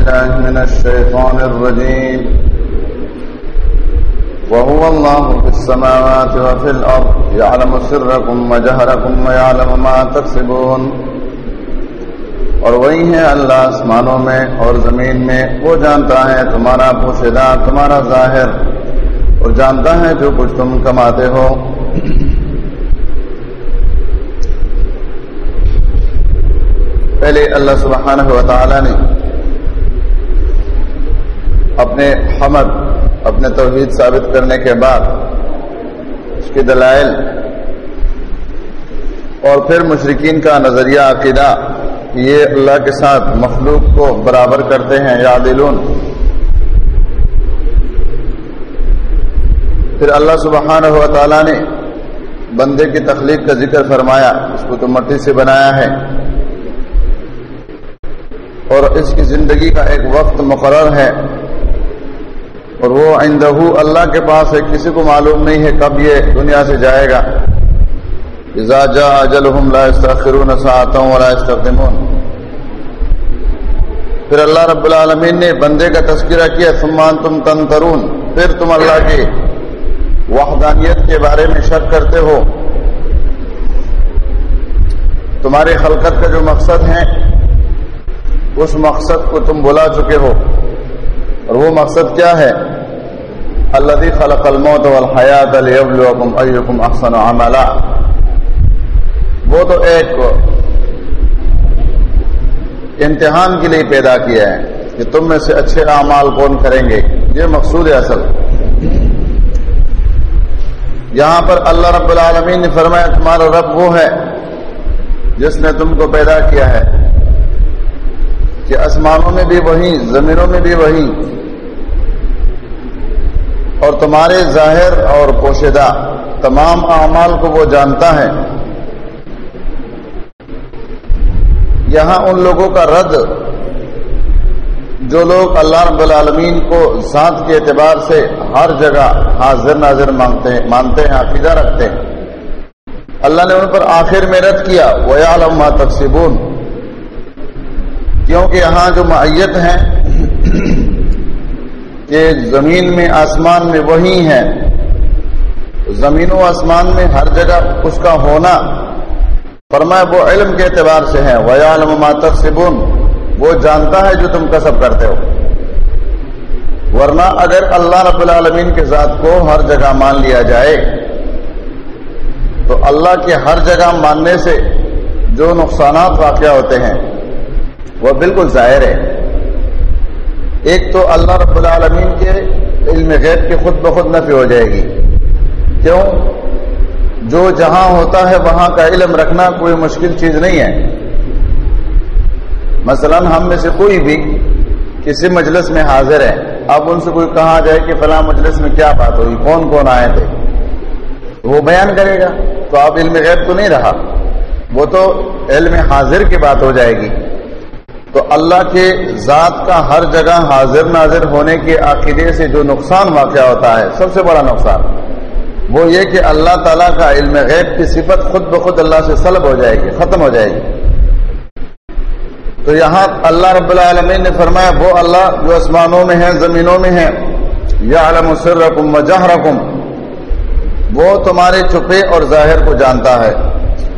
بالله من الشيطان الرجيم. وهو الله في السماوات وفي الأرض. يعلم سركم وجهركم ويعلم ما تكسبون. اور وہی ہے اللہ آسمانوں میں اور زمین میں. وہ جانتا ہے تمہارا پوشیدہ، تمہارا ظاہر. اور جانتا ہے جو کچھ تم کماتے ہو. پہلے اللہ سبحانہ و تعالی نے اپنے حمد، اپنے توحید ثابت کرنے کے بعد اس کے دلائل اور پھر مشرقین کا نظریہ، عقیدہ، یہ اللہ کے ساتھ مخلوق کو برابر کرتے ہیں یا دلون پھر اللہ سبحانہ و تعالی نے بندے کی تخلیق کا ذکر فرمایا، اس کو تو مٹی سے بنایا ہے۔ اور اس کی زندگی کا ایک وقت مقرر ہے۔ اور وہ عندہ اللہ کے پاس ہے، کسی کو معلوم نہیں ہے کب یہ دنیا سے جائے گا۔ لا ولا يستقدمون۔ پھر اللہ رب العالمین نے بندے کا تذکرہ کیا، ثم انتم تنترون۔ پھر تم اللہ کی وحدانیت کے بارے میں شک کرتے ہو۔ تمہاری خلقت کا جو مقصد ہے، اس مقصد کو تم بلا چکے ہو۔ اور وہ مقصد کیا ہے؟ اللہ خلق الموت والحیات لیبلوکم ایکم احسن عملا. وہ تو ایک امتحان کے لیے پیدا کیا ہے کہ تم میں سے اچھے اعمال کون کریں گے؟ یہ مقصود ہے اصل۔ یہاں پر اللہ رب العالمین نے فرمایا، تمہارا رب وہ ہے جس نے تم کو پیدا کیا ہے کہ آسمانوں میں بھی وہی، زمینوں میں بھی وہی اور تمہارے ظاہر اور پوشیدہ تمام اعمال کو وہ جانتا ہے۔ یہاں ان لوگوں کا رد جو لوگ اللہ رب العالمین کو ذات کے اعتبار سے ہر جگہ حاضر ناظر مانگتے ہیں، مانتے ہیں، عقیدہ رکھتے ہیں۔ اللہ نے ان پر آخر میں رد کیا ویالما تقسیبون کیونکہ یہاں جو معیت ہیں کہ زمین میں آسمان میں وہی ہے۔ زمین و آسمان میں ہر جگہ اس کا ہونا۔ فرمایا، وہ علم کے اعتبار سے ہے۔ ویالم ماتر سبون وہ جانتا ہے جو تم کسب کرتے ہو۔ ورنہ اگر اللہ رب العالمین کے ذات کو ہر جگہ مان لیا جائے، تو اللہ کے ہر جگہ ماننے سے جو نقصانات واقع ہوتے ہیں، وہ بالکل ظاہر ہے۔ ایک تو اللہ رب العالمین کے علم غیب کی خود بخود نفی ہو جائے گی۔ کیوں؟ جو جہاں ہوتا ہے وہاں کا علم رکھنا کوئی مشکل چیز نہیں ہے۔ مثلا ہم میں سے کوئی بھی کسی مجلس میں حاضر ہے، اب ان سے کوئی کہا جائے کہ فلاں مجلس میں کیا بات ہوئی، کون کون آئے تھے؟ وہ بیان کرے گا۔ تو اب علم غیب تو نہیں رہا۔ وہ تو علم حاضر کی بات ہو جائے گی۔ تو اللہ کے ذات کا ہر جگہ حاضر ناظر ہونے کے عقیدے سے جو نقصان واقع ہوتا ہے، سب سے بڑا نقصان۔ وہ یہ کہ اللہ تعالیٰ کا علم غیب کی صفت خود بخود اللہ سے سلب ہو جائے گی، ختم ہو جائے گی۔ تو یہاں اللہ رب العالمین نے فرمایا، وہ اللہ جو آسمانوں میں ہے زمینوں میں ہے یا علم سرکم و جہرکم، وہ تمہارے چھپے اور ظاہر کو جانتا ہے۔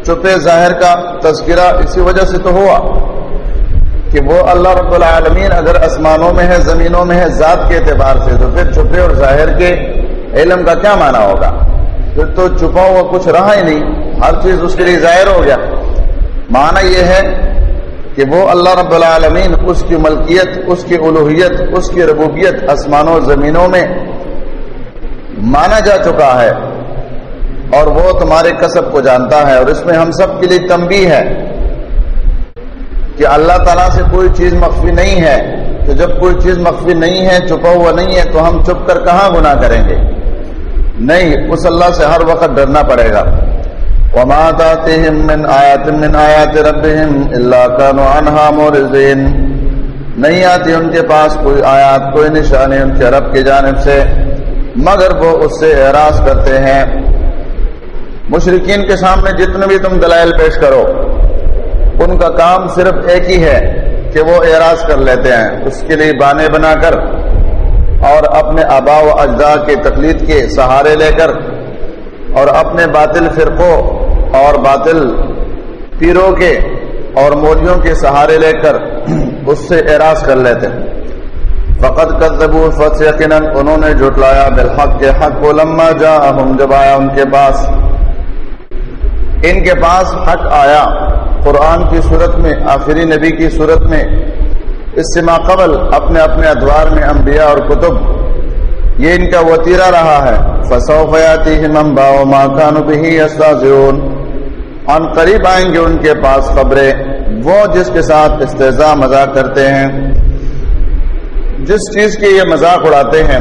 چھپے ظاہر کا تذکرہ اسی وجہ سے تو ہوا۔ کہ وہ اللہ رب العالمین اگر آسمانوں میں ہے، زمینوں میں ہے، ذات کے اعتبار سے، تو پھر چھپے اور ظاہر کے علم کا کیا معنی ہوگا؟ پھر تو چھپا ہوا کچھ رہا ہی نہیں، ہر چیز اس کے لیے ظاہر ہو گیا۔ معنی یہ ہے کہ وہ اللہ رب العالمین، اس کی ملکیت، اس کی الوحیت اس کی ربوبیت آسمانوں، زمینوں میں مانا جا چکا ہے۔ اور وہ تمہارے کسب کو جانتا ہے، اور اس میں ہم سب کے لیے تمبی ہے۔ کہ اللہ تعالیٰ سے کوئی چیز مخفی نہیں ہے، تو جب کوئی چیز مخفی نہیں ہے، چھپا ہوا نہیں ہے، تو ہم چھپ کر کہاں گناہ کریں گے؟ نہیں، اس اللہ سے ہر وقت ڈرنا پڑے گا۔ وما تاتهم من آیات من آیات ربهم الا كانوا عنها نہیں آتی ان کے پاس کوئی آیات، کوئی نشانی ان کے رب کی جانب سے، مگر وہ اس سے اعراض کرتے ہیں۔ مشرقین کے سامنے جتنے بھی تم دلائل پیش کرو ان کا کام صرف ایک ہی ہے کہ وہ اعراض کر لیتے ہیں، اس کے لیے بانے بنا کر اور اپنے آبا و اجداء کے تقلید کے سہارے لے کر اور اپنے باطل فرقوں اور باطل پیروں کے اور مولیوں کے سہارے لے کر اس سے اعراض کر لیتے فقط قدبو فت یقیناً، انہوں نے جھٹلایا بالحق کے حق کو لما جا ہم جب آیا ان کے پاس۔ ان کے پاس حق آیا۔ قرآن کی صورت میں، آخری نبی کی صورت میں، اس سے قبل اپنے اپنے ادوار میں انبیاء اور کتب، یہ ان کا وطیرہ رہا ہے۔ فسوفیاتی ہم باؤ ماں کان بھی ان قریب آئیں گے ان کے پاس خبریں۔ وہ جس کے ساتھ استضاء مذاق کرتے ہیں، جس چیز کی یہ مذاق اڑاتے ہیں،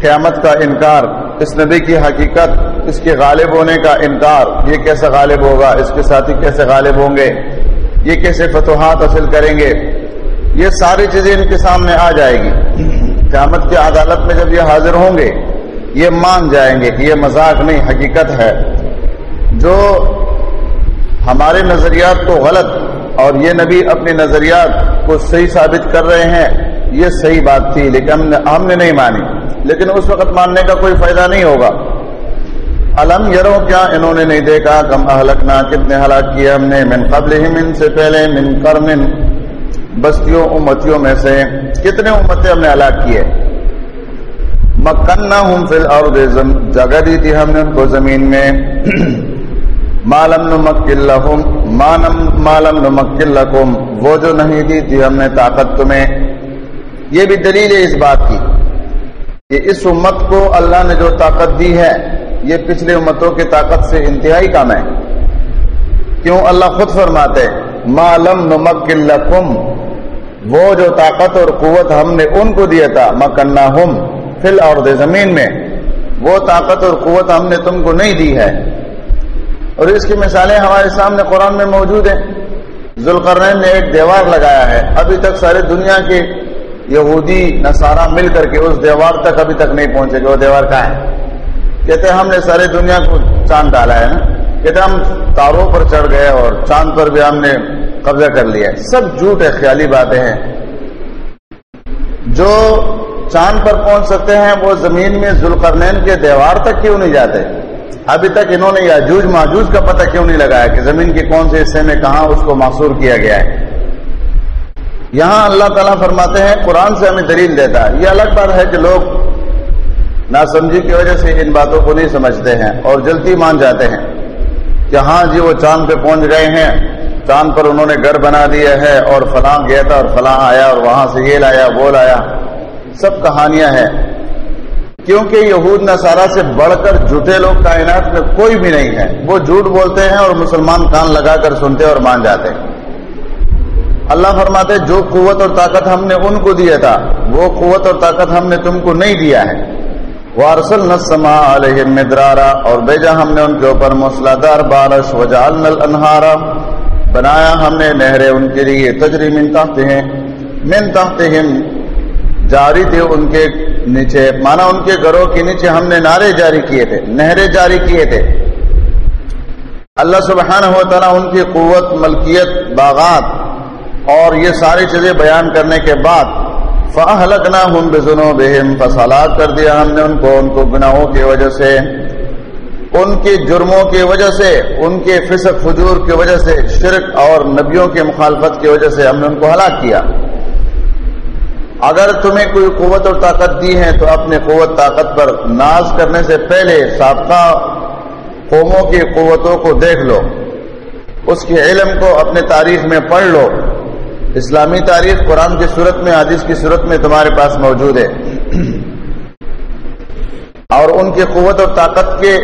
قیامت کا انکار، اس نبی کی حقیقت اس کے غالب ہونے کا انکار، یہ کیسے غالب ہوگا؟ اس کے ساتھی کیسے غالب ہوں گے؟ یہ کیسے فتوحات حاصل کریں گے؟ یہ ساری چیزیں ان کے سامنے آ جائے گی۔ قیامت کی عدالت میں جب یہ حاضر ہوں گے، یہ مان جائیں گے کہ یہ مذاق نہیں، حقیقت ہے۔ جو ہمارے نظریات کو غلط اور یہ نبی اپنے نظریات کو صحیح ثابت کر رہے ہیں، یہ صحیح بات تھی، لیکن ہم نے نہیں مانی۔ لیکن اس وقت ماننے کا کوئی فائدہ نہیں ہوگا۔ علم یرو کیا انہوں نے نہیں دیکھا کم اہلکنا، کتنے ہلاک کیے ہم نے، من قبل ہی من سے پہلے، من کرمن بستیوں، امتیوں میں سے کتنے امتیں ہم نے ہلاک کیے؟ مکن ہوں فل اور جگہ دی تھی ہم نے ان کو زمین میں۔ مالم نمکل مانم مالم نمکل وہ جو نہیں دی تھی ہم نے طاقت تمہیں۔ یہ بھی دلیل ہے اس بات کی کہ اس امت کو اللہ نے جو طاقت دی ہے یہ پچھلے امتوں کی طاقت سے انتہائی کم ہے۔ کیوں اللہ خود فرماتے مالم نمکل وہ جو طاقت اور قوت ہم نے ان کو دیا تھا مکنا ہم فل اور زمین میں، وہ طاقت اور قوت ہم نے تم کو نہیں دی ہے۔ اور اس کی مثالیں ہمارے سامنے قرآن میں موجود ہیں۔ ذوالقرنین نے ایک دیوار لگایا ہے، ابھی تک سارے دنیا کے یہودی، نصارہ مل کر کے اس دیوار تک ابھی تک نہیں پہنچے کہ وہ دیوار کہاں ہے۔ کہتے ہم نے سارے دنیا کو چاند ڈالا ہے نا۔ کہتے ہم تاروں پر چڑھ گئے اور چاند پر بھی ہم نے قبضہ کر لیا سب جھوٹ ہے خیالی باتیں ہیں۔ جو چاند پر پہنچ سکتے ہیں، وہ زمین میں ذوالقرنین کے دیوار تک کیوں نہیں جاتے؟ ابھی تک انہوں نے یاجوج ماجوج کا پتہ کیوں نہیں لگایا کہ زمین کے کون سے حصے میں کہاں اس کو معصور کیا گیا ہے۔ یہاں اللہ تعالیٰ فرماتے ہیں، قرآن سے ہمیں دلیل دیتا ہے۔ یہ الگ بات ہے کہ لوگ ناسمجھی کی وجہ سے ان باتوں کو نہیں سمجھتے ہیں اور جلدی مان جاتے ہیں کہ ہاں جی وہ چاند پہ پہنچ گئے ہیں، چاند پر انہوں نے گھر بنا دیا ہے اور فلاں گیا تھا اور فلاں آیا اور وہاں سے یہ لایا، وہ لایا۔ سب کہانیاں ہیں۔ کیونکہ یہود نصارہ سے بڑھ کر جھوٹے لوگ کائنات میں کوئی بھی نہیں ہے۔ وہ جھوٹ بولتے ہیں اور مسلمان کان لگا کر سنتے اور مان جاتے ہیں۔ اللہ فرماتے جو قوت اور طاقت ہم نے ان کو دیا تھا، وہ قوت اور طاقت ہم نے تم کو نہیں دیا ہے۔ وارسل نسما علیہ مدرارا، اور بیجا ہم نے ان کے اوپر موسلادار بارش وجال نل انہارا بنایا ہم نے نہریں ان کے لیے، تجری من تحتے ہیں من تحتے جاری تھے ان کے نیچے، مانا ان کے گھروں کے نیچے ہم نے نعرے جاری کیے تھے، نہریں جاری کیے تھے۔ اللہ سبحانہ و تعالیٰ ان کی قوت، ملکیت، باغات اور یہ ساری چیزیں بیان کرنے کے بعد فلک نہ ہوں بزنو بہم فسالات کر دیا ہم نے ان کو ان کو گناہوں کی وجہ سے، ان کے جرموں کی وجہ سے، ان کے فسق فجور کی وجہ سے، شرک اور نبیوں کے مخالفت کی وجہ سے ہم نے ان کو ہلاک کیا۔ اگر تمہیں کوئی قوت اور طاقت دی ہے تو اپنے قوت، طاقت پر ناز کرنے سے پہلے سابقہ قوموں کی قوتوں کو دیکھ لو، اس کے علم کو اپنے تاریخ میں پڑھ لو۔ اسلامی تاریخ قرآن کی صورت میں، حدیث کی صورت میں تمہارے پاس موجود ہے۔ اور ان کی قوت اور طاقت کے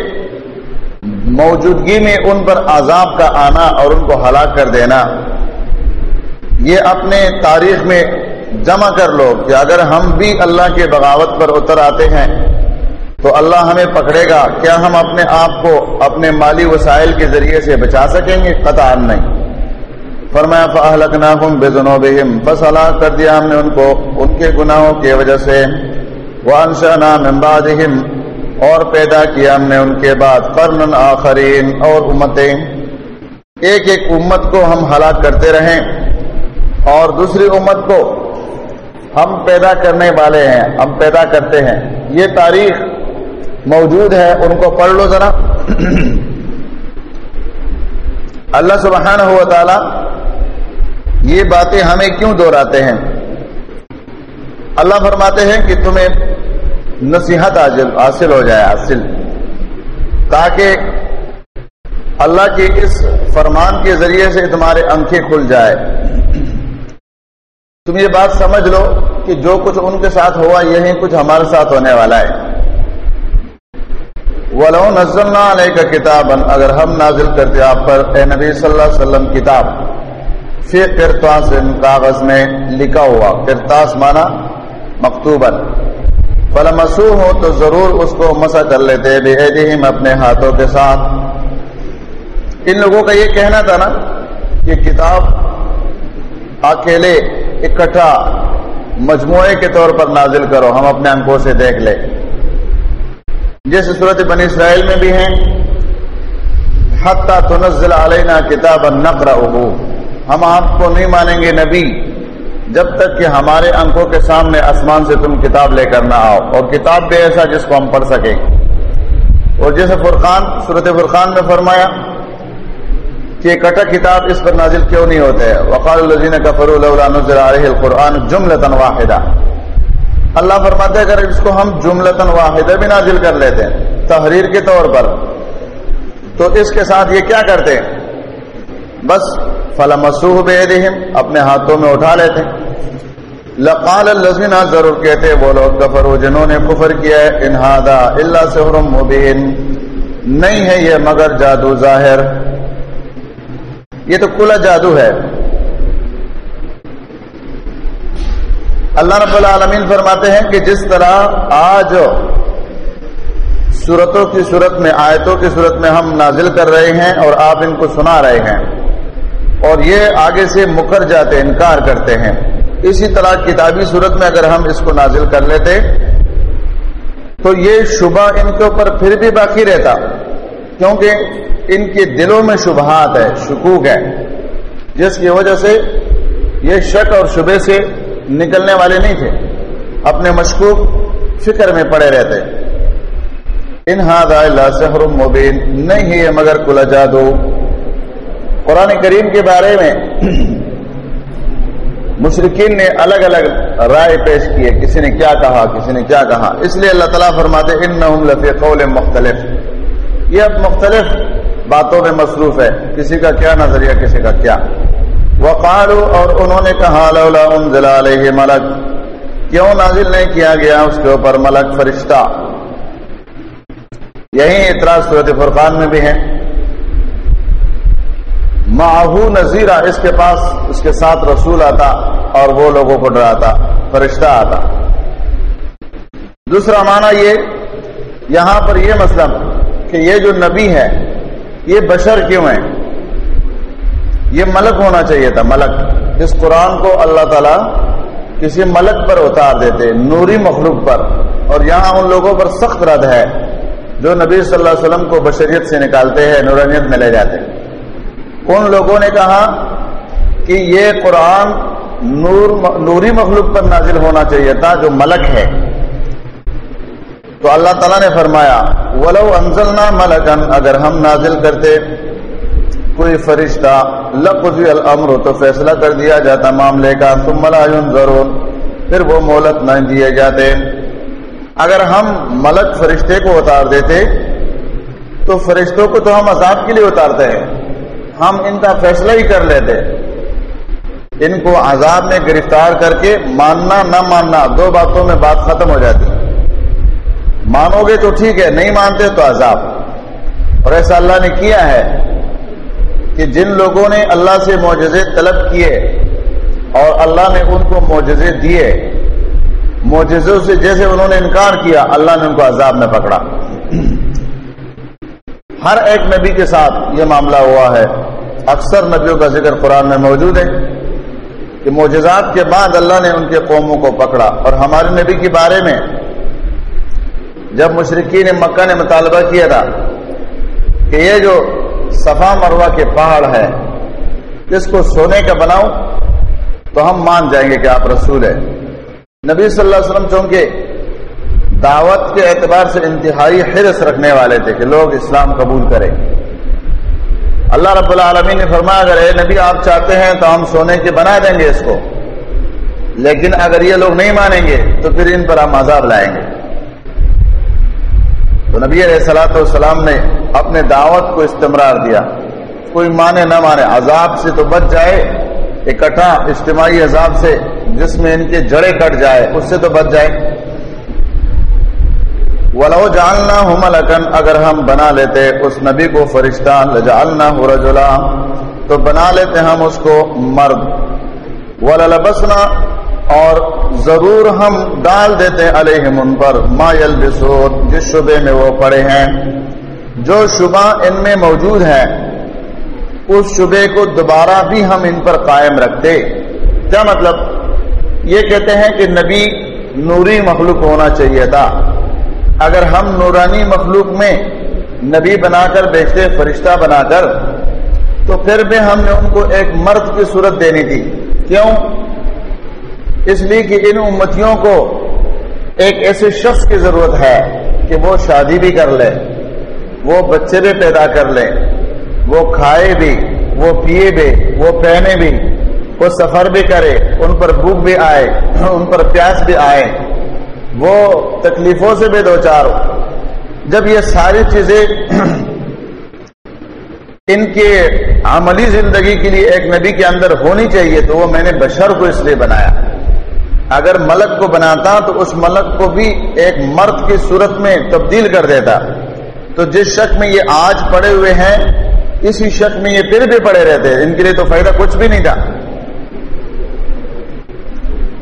موجودگی میں ان پر عذاب کا آنا اور ان کو ہلاک کر دینا۔ یہ اپنے تاریخ میں جمع کر لو کہ اگر ہم بھی اللہ کے بغاوت پر اتر آتے ہیں تو اللہ ہمیں پکڑے گا۔ کیا ہم اپنے آپ کو اپنے مالی وسائل کے ذریعے سے بچا سکیں گے؟ قطع نہیں۔ فرمایا فہلک نہ ہوں بے کر دیا ہم نے ان کو ان کے گناہوں کی وجہ سے۔ وانشا نام امبادہم اور پیدا کیا ہم نے ان کے بعد۔ قرن آخرین، اور امتیں۔ ایک ایک امت کو ہم ہلاک کرتے رہیں، اور دوسری امت کو ہم پیدا کرنے والے ہیں، ہم پیدا کرتے ہیں۔ یہ تاریخ موجود ہے، ان کو پڑھ لو ذرا۔ اللہ سبحانہ ہوا تعالی یہ باتیں ہمیں کیوں دہراتے ہیں؟ اللہ فرماتے ہیں کہ تمہیں نصیحت حاصل ہو جائے، حاصل۔ تاکہ اللہ کے اس فرمان کے ذریعے سے تمہارے انکھیں کھل جائے۔ تم یہ بات سمجھ لو کہ جو کچھ ان کے ساتھ ہوا، یہی کچھ ہمارے ساتھ ہونے والا ہے۔ ولو نزلنا علیہ کا کتاب اگر ہم نازل کرتے آپ پر، اے نبی صلی اللہ علیہ وسلم، کتاب۔ پھر کرتاس کاغذ میں لکھا ہوا کرتاس مانا مکتوبن فلمسو ہو تو ضرور اس کو مسا کر لیتے بے اپنے ہاتھوں کے ساتھ۔ ان لوگوں کا یہ کہنا تھا نا کہ کتاب اکیلے، اکٹھا، مجموعے کے طور پر نازل کرو، ہم اپنے انکوں سے دیکھ لیں۔ جیسے صورت بنی اسرائیل میں بھی ہیں حتیٰ تنزل علینا کتاب نقرا ہم آپ کو نہیں مانیں گے نبی۔ جب تک کہ ہمارے انکوں کے سامنے آسمان سے تم کتاب لے کر نہ آؤ، اور کتاب بھی ایسا جس کو ہم پڑھ سکیں۔ اور جیسے فرقان صورت فرقان میں فرمایا کہ کٹا کتاب اس پر نازل کیوں نہیں ہوتے؟ وقال الزین کا فرول القرآن جملتن واحدہ۔ اللہ فرماتے اگر اس کو ہم جملتن واحدہ بھی نازل کر لیتے ہیں تحریر کے طور پر، تو اس کے ساتھ یہ کیا کرتے؟ بس فلمسوح بے اپنے ہاتھوں میں اٹھا لیتے۔ لقال الزین ضرور کہتے، وہ لوگ کفر جنہوں نے کفر کیا ہے انہادا اللہ سحر مبین۔ نہیں ہے یہ، مگر جادو ظاہر۔ یہ تو کلا جادو ہے۔ اللہ رب العالمین فرماتے ہیں کہ جس طرح آج صورتوں کی صورت میں، آیتوں کی صورت میں ہم نازل کر رہے ہیں اور آپ ان کو سنا رہے ہیں۔ اور یہ آگے سے مکر جاتے، انکار کرتے ہیں۔ اسی طرح کتابی صورت میں اگر ہم اس کو نازل کر لیتے، تو یہ شبہ ان کے اوپر پھر بھی باقی رہتا۔ کیونکہ ان کے دلوں میں شبہات ہے، شکوک ہے۔ جس کی وجہ سے یہ شک اور شبے سے نکلنے والے نہیں تھے۔ اپنے مشکوک فکر میں پڑے رہتے۔ ان سحر مبین، نہیں ہے مگر کلا جادو قرآن کریم کے بارے میں مشرقین نے الگ الگ رائے پیش کیے کسی نے کیا کہا، کسی نے کیا کہا۔ اس لیے اللہ تعالیٰ فرماتے ان لفی قول مختلف۔ یہ اب مختلف باتوں میں مصروف ہے، کسی کا کیا نظریہ، کسی کا کیا۔ وقالو اور انہوں نے کہا، لولا انزل علیہ ملک۔ کیوں نازل نہیں کیا گیا اس کے اوپر ملک فرشتہ؟ یہی اعتراض صورت فرقان میں بھی ہے ماہو نذیرہ، اس کے پاس اس کے ساتھ رسول آتا اور وہ لوگوں کو ڈراتا، فرشتہ آتا۔ دوسرا معنی یہ، یہاں پر یہ مسئلہ کہ یہ جو نبی ہے، یہ بشر کیوں ہے یہ ملک ہونا چاہیے تھا، ملک۔ اس قرآن کو اللہ تعالی کسی ملک پر اتار دیتے، نوری مخلوق پر۔ اور یہاں ان لوگوں پر سخت رد ہے، جو نبی صلی اللہ علیہ وسلم کو بشریت سے نکالتے ہیں، نورانیت میں لے جاتے۔ ہیں ان لوگوں نے کہا کہ یہ قرآن نور نوری مخلوق پر نازل ہونا چاہیے تھا، جو ملک ہے۔ تو اللہ تعالیٰ نے فرمایا، ولو انزلنا ملکن اگر ہم نازل کرتے کوئی فرشتہ لفظ الامر، تو فیصلہ کر دیا جاتا معاملے کا۔ ثم لا ضرور پھر وہ مولت نہ دیے جاتے۔ اگر ہم ملک فرشتے کو اتار دیتے، تو فرشتوں کو تو ہم عذاب کے لیے اتارتے ہیں۔ ہم ان کا فیصلہ ہی کر لیتے۔ ان کو عذاب میں گرفتار کر کے ماننا، نہ ماننا، دو باتوں میں بات ختم ہو جاتی۔ مانو گے تو ٹھیک ہے، نہیں مانتے تو عذاب۔ اور ایسا اللہ نے کیا ہے کہ جن لوگوں نے اللہ سے معجزے طلب کیے اور اللہ نے ان کو معجزے دیے، معجزوں سے جیسے انہوں نے انکار کیا، اللہ نے ان کو عذاب میں پکڑا۔ ہر ایک نبی کے ساتھ یہ معاملہ ہوا ہے۔ اکثر نبیوں کا ذکر قرآن میں موجود ہے کہ معجزات کے بعد اللہ نے ان کے قوموں کو پکڑا اور ہمارے نبی کے بارے میں جب مشرقی نے مکہ نے مطالبہ کیا تھا کہ یہ جو صفا مروا کے پہاڑ ہے، اس کو سونے کا بناؤ تو تو ہم مان جائیں گے کہ آپ رسول ہیں۔ نبی صلی اللہ علیہ وسلم چونکہ دعوت کے اعتبار سے انتہائی حرص رکھنے والے تھے کہ لوگ اسلام قبول کریں۔ اللہ رب العالمین نے فرمایا، اگر اے نبی آپ چاہتے ہیں تو ہم سونے کے بنا دیں گے اس کو۔ لیکن اگر یہ لوگ نہیں مانیں گے تو پھر ان پر ہم عذاب لائیں گے۔ تو نبی علیہ سلاۃ والسلام نے اپنے دعوت کو استمرار دیا۔ کوئی مانے نہ مانے، عذاب سے تو بچ جائے، اکٹھا اجتماعی عذاب سے جس میں ان کے جڑے کٹ جائے، اس سے تو بچ جائے۔ ولو جالنا ہو ملکن اگر ہم بنا لیتے اس نبی کو فرشتہ لجالنا ہو رجلا، تو بنا لیتے ہم اس کو مرد۔ ولبسنا اور ضرور ہم ڈال دیتے علیہم ان پر ما یلبسون، جس شبے میں وہ پڑے ہیں۔ جو شبہ ان میں موجود ہے، اس شبے کو دوبارہ بھی ہم ان پر قائم رکھتے۔ کیا مطلب؟ یہ کہتے ہیں کہ نبی نوری مخلوق ہونا چاہیے تھا۔ اگر ہم نورانی مخلوق میں نبی بنا کر بیچتے، فرشتہ بنا کر، تو پھر بھی ہم نے ان کو ایک مرد کی صورت دینی تھی کیوں؟ اس لیے کہ ان امتیوں کو ایک ایسے شخص کی ضرورت ہے کہ وہ شادی بھی کر لے، وہ بچے بھی پیدا کر لے، وہ کھائے بھی، وہ پیے بھی، وہ پہنے بھی، وہ سفر بھی کرے، ان پر بھوک بھی آئے، ان پر پیاس بھی آئے۔ وہ تکلیفوں سے بھی دو چار ہو۔ جب یہ ساری چیزیں ان کے عملی زندگی کے لیے ایک نبی کے اندر ہونی چاہیے تو وہ میں نے بشر کو اس لیے بنایا۔ اگر ملک کو بناتا تو اس ملک کو بھی ایک مرد کی صورت میں تبدیل کر دیتا۔ تو جس شک میں یہ آج پڑے ہوئے ہیں، اسی شک میں یہ پھر بھی پڑے رہتے۔ ان کے لیے تو فائدہ کچھ بھی نہیں تھا۔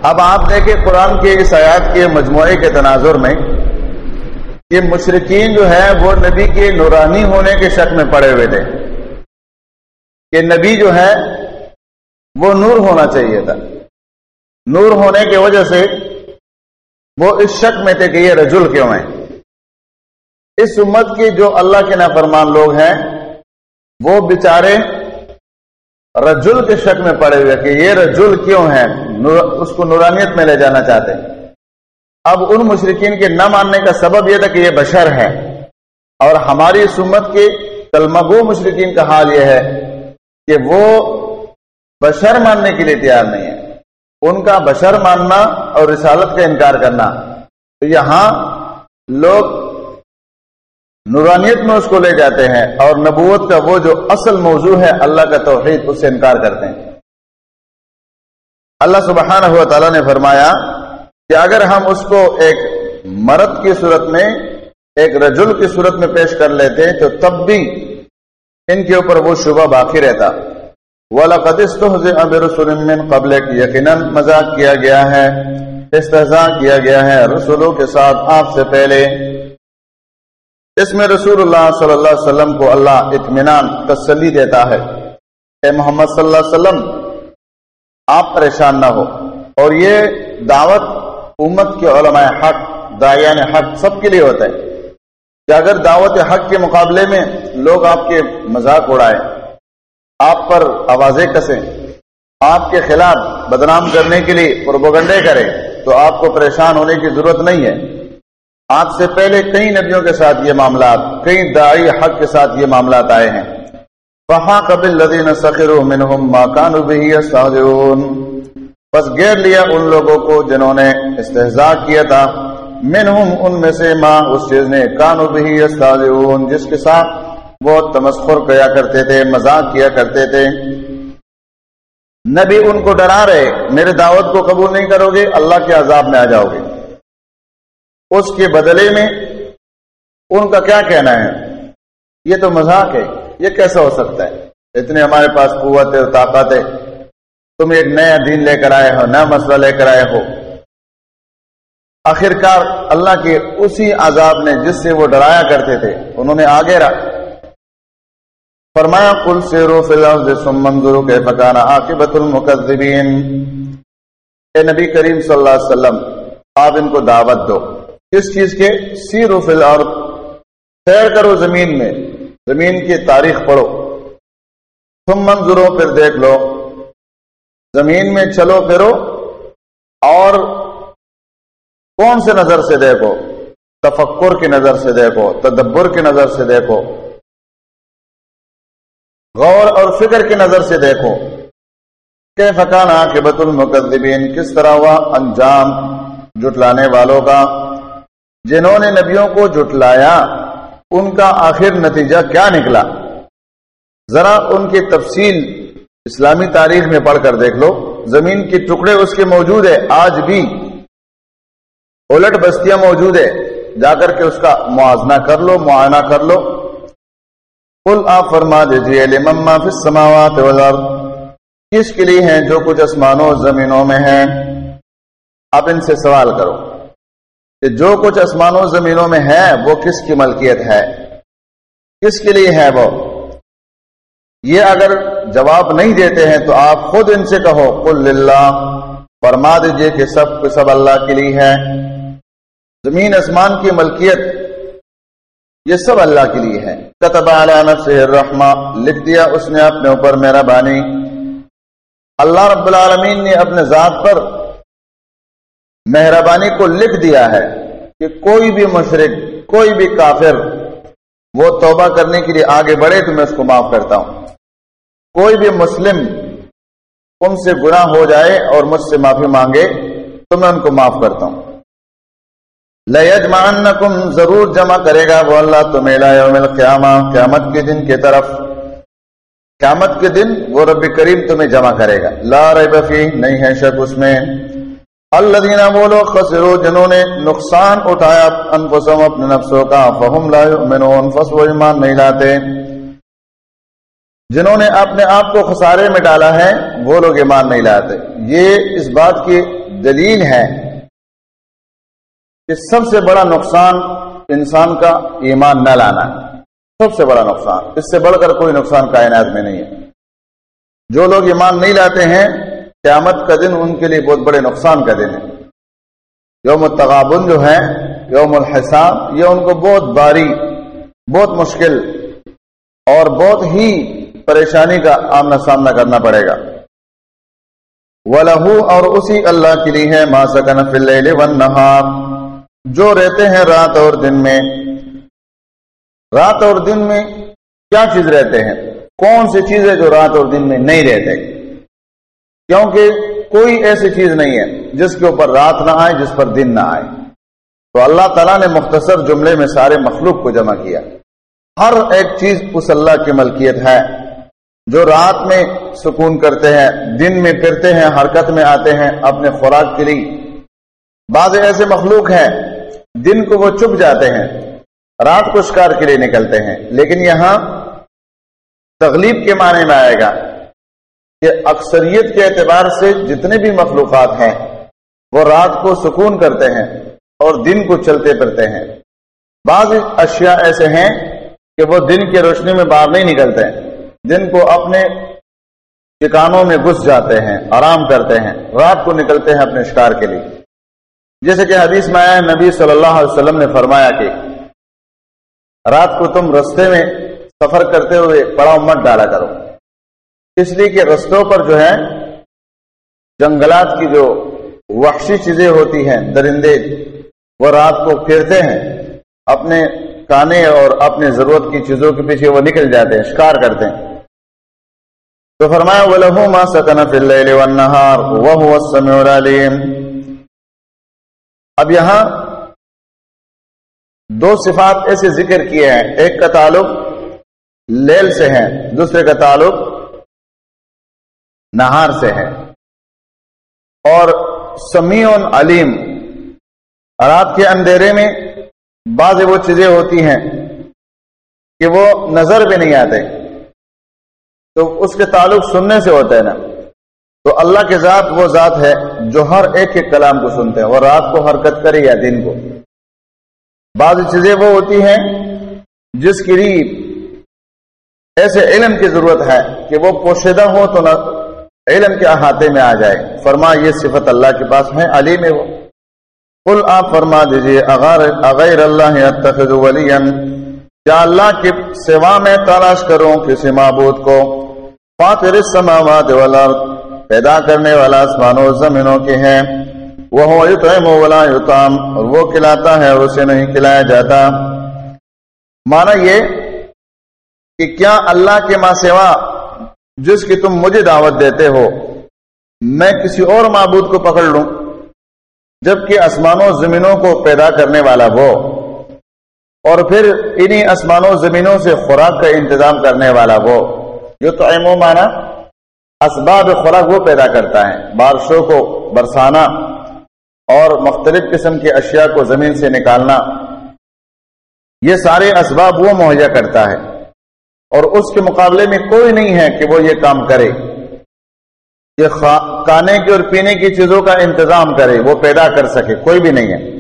اب آپ دیکھیں قرآن کے اس آیات کے مجموعے کے تناظر میں یہ مشرقین جو ہے وہ نبی کے نورانی ہونے کے شک میں پڑے ہوئے تھے کہ نبی جو ہے وہ نور ہونا چاہیے تھا۔ نور ہونے کی وجہ سے وہ اس شک میں تھے کہ یہ رجل کیوں ہیں؟ اس امت کے جو اللہ کے نافرمان لوگ ہیں وہ بچارے رجل کے شک میں پڑے ہوئے کہ یہ رجل کیوں ہے اس کو نورانیت میں لے جانا چاہتے ہیں۔ اب ان مشرقین کے نہ ماننے کا سبب یہ تھا کہ یہ بشر ہے اور ہماری اس امت کے کلمگو مشرقین کا حال یہ ہے کہ وہ بشر ماننے کے لیے تیار نہیں ہے ان کا بشر ماننا اور رسالت کا انکار کرنا۔ تو یہاں لوگ نورانیت میں اس کو لے جاتے ہیں اور نبوت کا وہ جو اصل موضوع ہے، اللہ کا توحید، اس سے انکار کرتے ہیں۔ اللہ سبحانہ ہوا تعالیٰ نے فرمایا کہ اگر ہم اس کو ایک مرد کی صورت میں، ایک رجل کی صورت میں پیش کر لیتے تو تب بھی ان کے اوپر وہ شبہ باقی رہتا۔ قبل یقیناً مذاق کیا گیا ہے استحضاء کیا گیا ہے رسولوں کے ساتھ آپ سے پہلے۔ اس میں رسول اللہ صلی اللہ علیہ وسلم کو اللہ اطمینان، تسلی دیتا ہے۔ اے محمد صلی اللہ علیہ وسلم، آپ پریشان نہ ہو۔ اور یہ دعوت امت کے علماء حق دایان حق سب کے لیے ہوتا ہے۔ کہ اگر دعوت حق کے مقابلے میں لوگ آپ کے مذاق اڑائے آپ پر آوازیں کسیں، آپ کے خلاف بدنام کرنے کے لیے پروپوگنڈے کریں، تو آپ کو پریشان ہونے کی ضرورت نہیں ہے۔ آپ سے پہلے کئی نبیوں کے ساتھ یہ معاملات، کئی دائی حق کے ساتھ یہ معاملات آئے ہیں۔ وہاں قبل لدین سخر ماکان بس گیر لیا ان لوگوں کو جنہوں نے استحضاء کیا تھا۔ منہم ان میں سے ماں اس چیز نے کانو بھی جس کے ساتھ وہ تمسخر کیا کرتے تھے، مذاق کیا کرتے تھے۔ نبی ان کو ڈرا رہے، میرے دعوت کو قبول نہیں کرو گے، اللہ کے عذاب میں آ جاؤ گے۔ اس کے بدلے میں ان کا کیا کہنا ہے؟ یہ تو مذاق ہے، یہ کیسا ہو سکتا ہے؟ اتنے ہمارے پاس قوت ہے طاقت ہے۔ تم ایک نیا دین لے کر آئے ہو، نیا مسئلہ لے کر آئے ہو۔ آخرکار اللہ کے اسی عذاب نے جس سے وہ ڈرایا کرتے تھے، انہوں نے آگے رکھ فرمایا کل سے رو فلو کے پکانا عاقبت المقدبین اے نبی کریم صلی اللہ علیہ وسلم، آپ ان کو دعوت دو۔ کس چیز کے سیرو فل اور سیر کرو زمین میں، زمین کی تاریخ پڑھو۔ تم منظرو پھر دیکھ لو۔ زمین میں چلو پھرو اور کون سے نظر سے دیکھو؟ تفکر کی نظر سے دیکھو، تدبر کی نظر سے دیکھو۔ غور اور فکر کی نظر سے دیکھو۔ کہ فکان کے بت المقدبین کس طرح ہوا انجام جٹلانے والوں کا؟ جنہوں نے نبیوں کو جٹلایا ان کا آخر نتیجہ کیا نکلا؟ ذرا ان کی تفصیل اسلامی تاریخ میں پڑھ کر دیکھ لو۔ زمین کے ٹکڑے اس کے موجود ہے آج بھی۔ الٹ بستیاں موجود ہے جا کر کے اس کا موازنہ کر لو، معائنہ کر لو۔ کل آپ فرما دیجیے لمما فی السماوات والارض۔ کس کے لیے ہیں جو کچھ آسمانوں زمینوں میں ہیں؟ اب ان سے سوال کرو۔ کہ جو کچھ آسمانوں زمینوں میں ہے، وہ کس کی ملکیت ہے؟ کس کے لیے ہے وہ؟ یہ اگر جواب نہیں دیتے ہیں تو آپ خود ان سے کہو کل اللہ فرما دیجیے کہ سب کے سب اللہ کے لیے ہے زمین، آسمان کی ملکیت، یہ سب اللہ کے لیے ہے۔ کتب سے الرحمہ لکھ دیا اس نے اپنے اوپر میرا بانی۔ اللہ رب العالمین نے اپنے ذات پر مہربانی کو لکھ دیا ہے کہ کوئی بھی مشرق کوئی بھی کافر وہ توبہ کرنے کے لیے آگے بڑھے تو میں اس کو معاف کرتا ہوں۔ کوئی بھی مسلم تم سے گناہ ہو جائے اور مجھ سے معافی مانگے تو میں ان کو معاف کرتا ہوں۔ لَيَجْمَعَنَّكُمْ، ضرور جمع کرے گا وہ اللہ تمہیں یوم القیامہ، قیامت کے دن کی طرف۔ قیامت کے دن وہ رب کریم تمہیں جمع کرے گا۔ لا ریب فی نہیں ہے شک اس میں۔ الذین وہ لوگ خسرو جنہوں نے نقصان اٹھایا انفسهم اپنے نفسوں کا، فهم لا یؤمنون فس وہ ایمان نہیں لاتے۔ جنہوں نے اپنے آپ کو خسارے میں ڈالا ہے، وہ لوگ ایمان نہیں لاتے۔ یہ اس بات کی دلیل ہے کہ سب سے بڑا نقصان انسان کا ایمان نہ لانا۔ سب سے بڑا نقصان۔ اس سے بڑھ کر کوئی نقصان کائنات میں نہیں ہے۔ جو لوگ ایمان نہیں لاتے ہیں قیامت کا دن ان کے لیے بہت بڑے نقصان کا دن ہے۔ یوم التغابن جو ہے، یوم الحساب، یہ ان کو بہت باری، بہت مشکل اور بہت ہی پریشانی کا آمنا سامنا کرنا پڑے گا۔ وَلَهُ، اور اسی اللہ کے لیے ہے، مَا سَكَنَ فِي اللَّيْلِ وَالنَّهَارِ۔ جو رہتے ہیں رات اور دن میں۔ رات اور دن میں کیا چیز رہتے ہیں؟ کون سی چیز ہے جو رات اور دن میں نہیں رہتے؟ کیونکہ کوئی ایسی چیز نہیں ہے جس کے اوپر رات نہ آئے، جس پر دن نہ آئے۔ تو اللہ تعالیٰ نے مختصر جملے میں سارے مخلوق کو جمع کیا۔ ہر ایک چیز اس اللہ کی ملکیت ہے جو رات میں سکون کرتے ہیں، دن میں پھرتے ہیں، حرکت میں آتے ہیں اپنے خوراک کے لیے۔ بعض ایسے مخلوق ہیں، دن کو وہ چپ جاتے ہیں، رات کو شکار کے لیے نکلتے ہیں۔ لیکن یہاں تغلیب کے معنی میں آئے گا۔ کہ اکثریت کے اعتبار سے جتنے بھی مخلوقات ہیں، وہ رات کو سکون کرتے ہیں اور دن کو چلتے پھرتے ہیں۔ بعض اشیاء ایسے ہیں کہ وہ دن کی روشنی میں باہر نہیں نکلتے، دن کو اپنے ٹکانوں میں گھس جاتے ہیں، آرام کرتے ہیں، رات کو نکلتے ہیں اپنے شکار کے لیے۔ جیسے کہ حدیث میں آیا نبی صلی اللہ علیہ وسلم نے فرمایا کہ رات کو تم رستے میں سفر کرتے ہوئے پڑاؤ مت ڈالا کرو۔ اس لیے کہ رستوں پر جو ہے جنگلات کی جو وحشی چیزیں ہوتی ہیں، درندے، وہ رات کو پھرتے ہیں۔ اپنے کانے اور اپنے ضرورت کی چیزوں کے پیچھے وہ نکل جاتے ہیں، شکار کرتے ہیں۔ تو فرمایا، وَلَهُ مَا سَكَنَ فِي اللَّيْلِ وَالنَّهَارِ وَهُوَ السَّمِعُ الْعَلِيمُ۔ اب یہاں دو صفات ایسے ذکر کیے ہیں، ایک کا تعلق لیل سے ہے دوسرے کا تعلق نہار سے ہے۔ اور سمیع علیم، رات کے اندھیرے میں بعض وہ چیزیں ہوتی ہیں کہ وہ نظر بھی نہیں آتے۔ تو اس کے تعلق سننے سے ہوتا ہے نا۔ تو اللہ کے ذات وہ ذات ہے جو ہر ایک ایک کلام کو سنتے ہیں اور رات کو حرکت کرے یا دن کو۔ بعض چیزیں وہ ہوتی ہیں جس کی ایسے علم کی ضرورت ہے کہ وہ پوشیدہ ہو تو نہ علم کے احاطے میں آ جائے۔ فرما، یہ صفت اللہ کے پاس ہے علی میں وہ۔ کل آپ فرما دیجیے اغیر اللہ کیا اللہ کے سوا میں تلاش کروں کسی معبود کو۔ فاطر السماوات والارض، پیدا کرنے والا آسمانوں زمینوں کے ہے وہ یطعم ولا یتام اور وہ کھلاتا ہے اور اسے نہیں کھلایا جاتا۔ مانا یہ کہ کیا اللہ کے ماں سوا جس کی تم مجھے دعوت دیتے ہو، میں کسی اور معبود کو پکڑ لوں، جبکہ آسمانوں زمینوں کو پیدا کرنے والا وہ۔ اور پھر انہی آسمانوں زمینوں سے خوراک کا انتظام کرنے والا وہ۔ جو تو ایمو مانا، اسباب خوراک وہ پیدا کرتا ہے، بارشوں کو برسانا اور مختلف قسم کی اشیاء کو زمین سے نکالنا۔ یہ سارے اسباب وہ مہیا کرتا ہے۔ اور اس کے مقابلے میں کوئی نہیں ہے کہ وہ یہ کام کرے۔ یہ کھانے کی اور پینے کی چیزوں کا انتظام کرے، وہ پیدا کر سکے، کوئی بھی نہیں ہے۔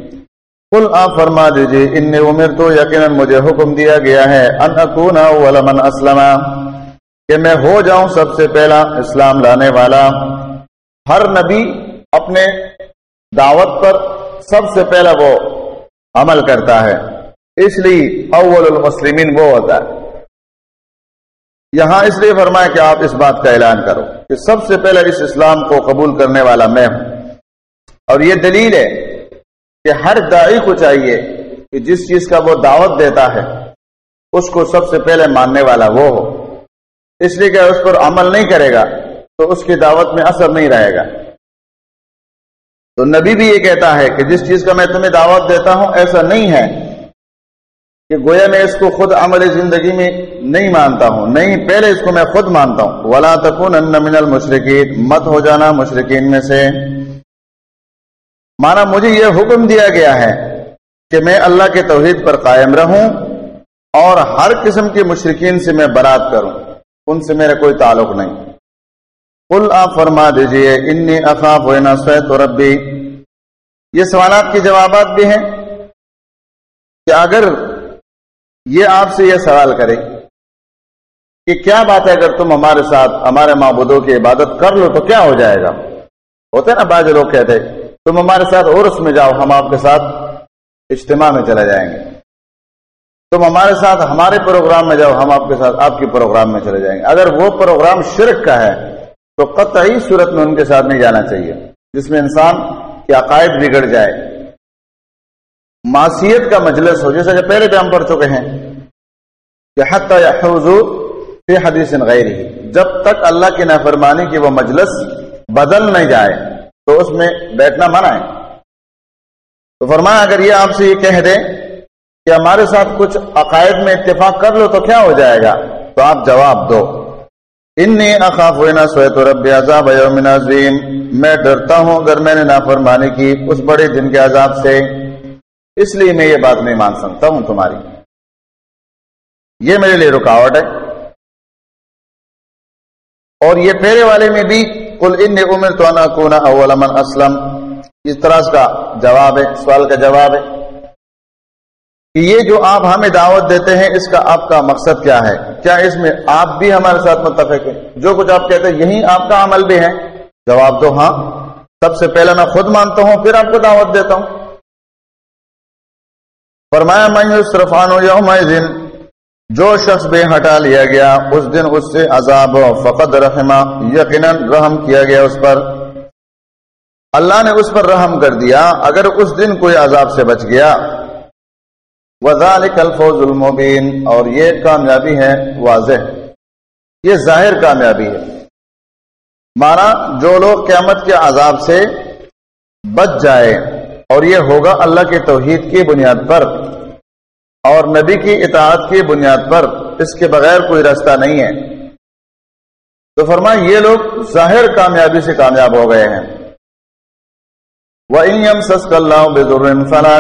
کل آپ فرما دیجیے ان عمر تو یقیناً مجھے حکم دیا گیا ہے، ان اکون ولمن اسلم۔ کہ میں ہو جاؤں سب سے پہلا اسلام لانے والا۔ ہر نبی اپنے دعوت پر سب سے پہلا وہ عمل کرتا ہے۔ اس لیے اول المسلمین وہ ہوتا ہے۔ یہاں اس لیے فرمایا کہ آپ اس بات کا اعلان کرو کہ سب سے پہلے اس اسلام کو قبول کرنے والا میں ہوں۔ اور یہ دلیل ہے کہ ہر دائی کو چاہیے کہ جس چیز کا وہ دعوت دیتا ہے، اس کو سب سے پہلے ماننے والا وہ ہو۔ اس لیے کہ اس پر عمل نہیں کرے گا تو اس کی دعوت میں اثر نہیں رہے گا۔ تو نبی بھی یہ کہتا ہے کہ جس چیز کا میں تمہیں دعوت دیتا ہوں، ایسا نہیں ہے۔ کہ گویا میں اس کو خود عمل زندگی میں نہیں مانتا ہوں، نہیں، پہلے اس کو میں خود مانتا ہوں۔ ولا تکون من المشرقین مت ہو جانا مشرقین میں سے۔ مانا مجھے یہ حکم دیا گیا ہے کہ میں اللہ کے توحید پر قائم رہوں اور ہر قسم کے مشرقین سے میں برات کروں۔ ان سے میرا کوئی تعلق نہیں۔ کل آپ فرما دیجیے انی اخاف ہونا سویت ربی یہ سوالات کے جوابات بھی ہیں کہ اگر یہ آپ سے یہ سوال کرے کہ کیا بات ہے اگر تم ہمارے ساتھ، ہمارے معبودوں کی عبادت کر لو تو کیا ہو جائے گا؟ ہوتے نا، بعض لوگ کہتے تم ہمارے ساتھ عرس میں جاؤ، ہم آپ کے ساتھ اجتماع میں چلے جائیں گے۔ تم ہمارے ساتھ ہمارے پروگرام میں جاؤ، ہم آپ کے ساتھ آپ کے پروگرام میں چلے جائیں گے۔ اگر وہ پروگرام شرک کا ہے، تو قطعی صورت میں ان کے ساتھ نہیں جانا چاہیے، جس میں انسان کے عقائد بگڑ جائے۔ معصیت کا مجلس ہو جیسا کہ پہلے بھی ہم پڑھ چکے ہیں کہ حتی فی حدیث غیر ہی جب تک اللہ کی نافرمانی کی وہ مجلس بدل نہیں جائے، تو اس میں بیٹھنا منع ہے۔ تو فرمایا، اگر یہ آپ سے یہ کہہ دیں کہ ہمارے ساتھ کچھ عقائد میں اتفاق کر لو تو کیا ہو جائے گا؟ تو آپ جواب دو۔ انی اخاف سویت رب عذاب یوم عظیم، میں ڈرتا ہوں اگر میں نے نافرمانی کی اس بڑے دن کے عذاب سے۔ اس لیے میں یہ بات نہیں مان سکتا ہوں تمہاری۔ یہ میرے لیے رکاوٹ ہے۔ اور یہ پہلے والے میں بھی کل ان عمر تو کونا اول من اسلم۔ اس طرح کا جواب ہے، سوال کا جواب ہے۔ کہ یہ جو آپ ہمیں دعوت دیتے ہیں، اس کا آپ کا مقصد کیا ہے؟ کیا اس میں آپ بھی ہمارے ساتھ متفق ہیں؟ جو کچھ آپ کہتے ہیں، یہی آپ کا عمل بھی ہے۔ جواب دو ہاں۔ سب سے پہلے میں خود مانتا ہوں، پھر آپ کو دعوت دیتا ہوں۔ فرمایا میں صرفان یوم دن جو شخص بے ہٹا لیا گیا، اس دن اس سے عذاب فقد رحمہ، یقیناً رحم کیا گیا اس پر۔ اللہ نے اس پر رحم کر دیا، اگر اس دن کوئی عذاب سے بچ گیا۔ وزال الفوز المبین، اور یہ کامیابی ہے، واضح۔ یہ ظاہر کامیابی ہے۔ مانا، جو لوگ قیامت کے عذاب سے بچ جائے اور یہ ہوگا اللہ کے توحید کی بنیاد پر اور نبی کی اطاعت کی بنیاد پر اس کے بغیر کوئی راستہ نہیں ہے۔ تو فرمائیں یہ لوگ ظاہر کامیابی سے کامیاب ہو گئے ہیں۔ وَإِن اللَّهُ فَلَا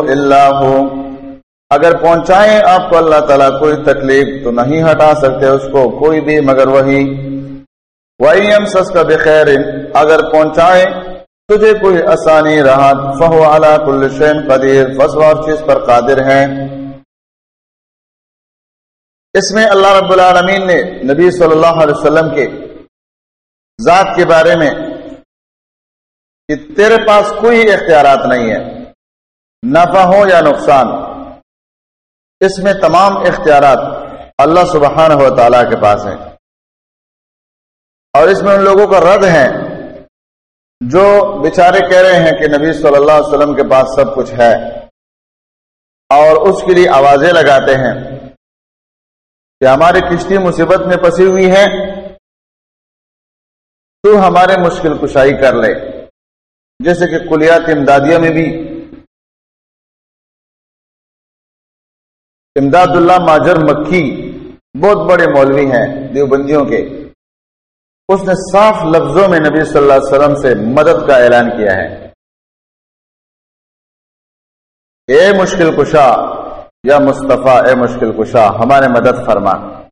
إِلَّا اگر پہنچائیں آپ کو اللہ تعالیٰ کوئی تکلیف تو نہیں ہٹا سکتے اس کو کوئی بھی، مگر وہی۔ وَإِن يَمْسَسْكَ بِخَيْرٍ، اگر پہنچائیں تجھے کوئی آسانی رہا، فہو اعلیٰ کل شین قدیر فسوار چیز پر قادر ہے اس میں اللہ رب العالمین نے نبی صلی اللہ علیہ وسلم کے ذات کے بارے میں کہ تیرے پاس کوئی اختیارات نہیں ہے نفع ہو یا نقصان، اس میں تمام اختیارات اللہ سبحانہ و تعالی کے پاس ہیں۔ اور اس میں ان لوگوں کا رد ہے۔ جو بیچارے کہہ رہے ہیں کہ نبی صلی اللہ علیہ وسلم کے پاس سب کچھ ہے اور اس کے لیے آوازیں لگاتے ہیں کہ ہماری کشتی مصیبت میں پسی ہوئی ہے، تو ہمارے مشکل کشائی کر لے۔ جیسے کہ کلیات امدادیہ میں بھی۔ امداد اللہ ماجر مکھی بہت بڑے مولوی ہیں دیوبندیوں کے۔ اس نے صاف لفظوں میں نبی صلی اللہ علیہ وسلم سے مدد کا اعلان کیا ہے۔ اے مشکل کشا یا مصطفیٰ، اے مشکل کشا، ہمارے مدد فرما۔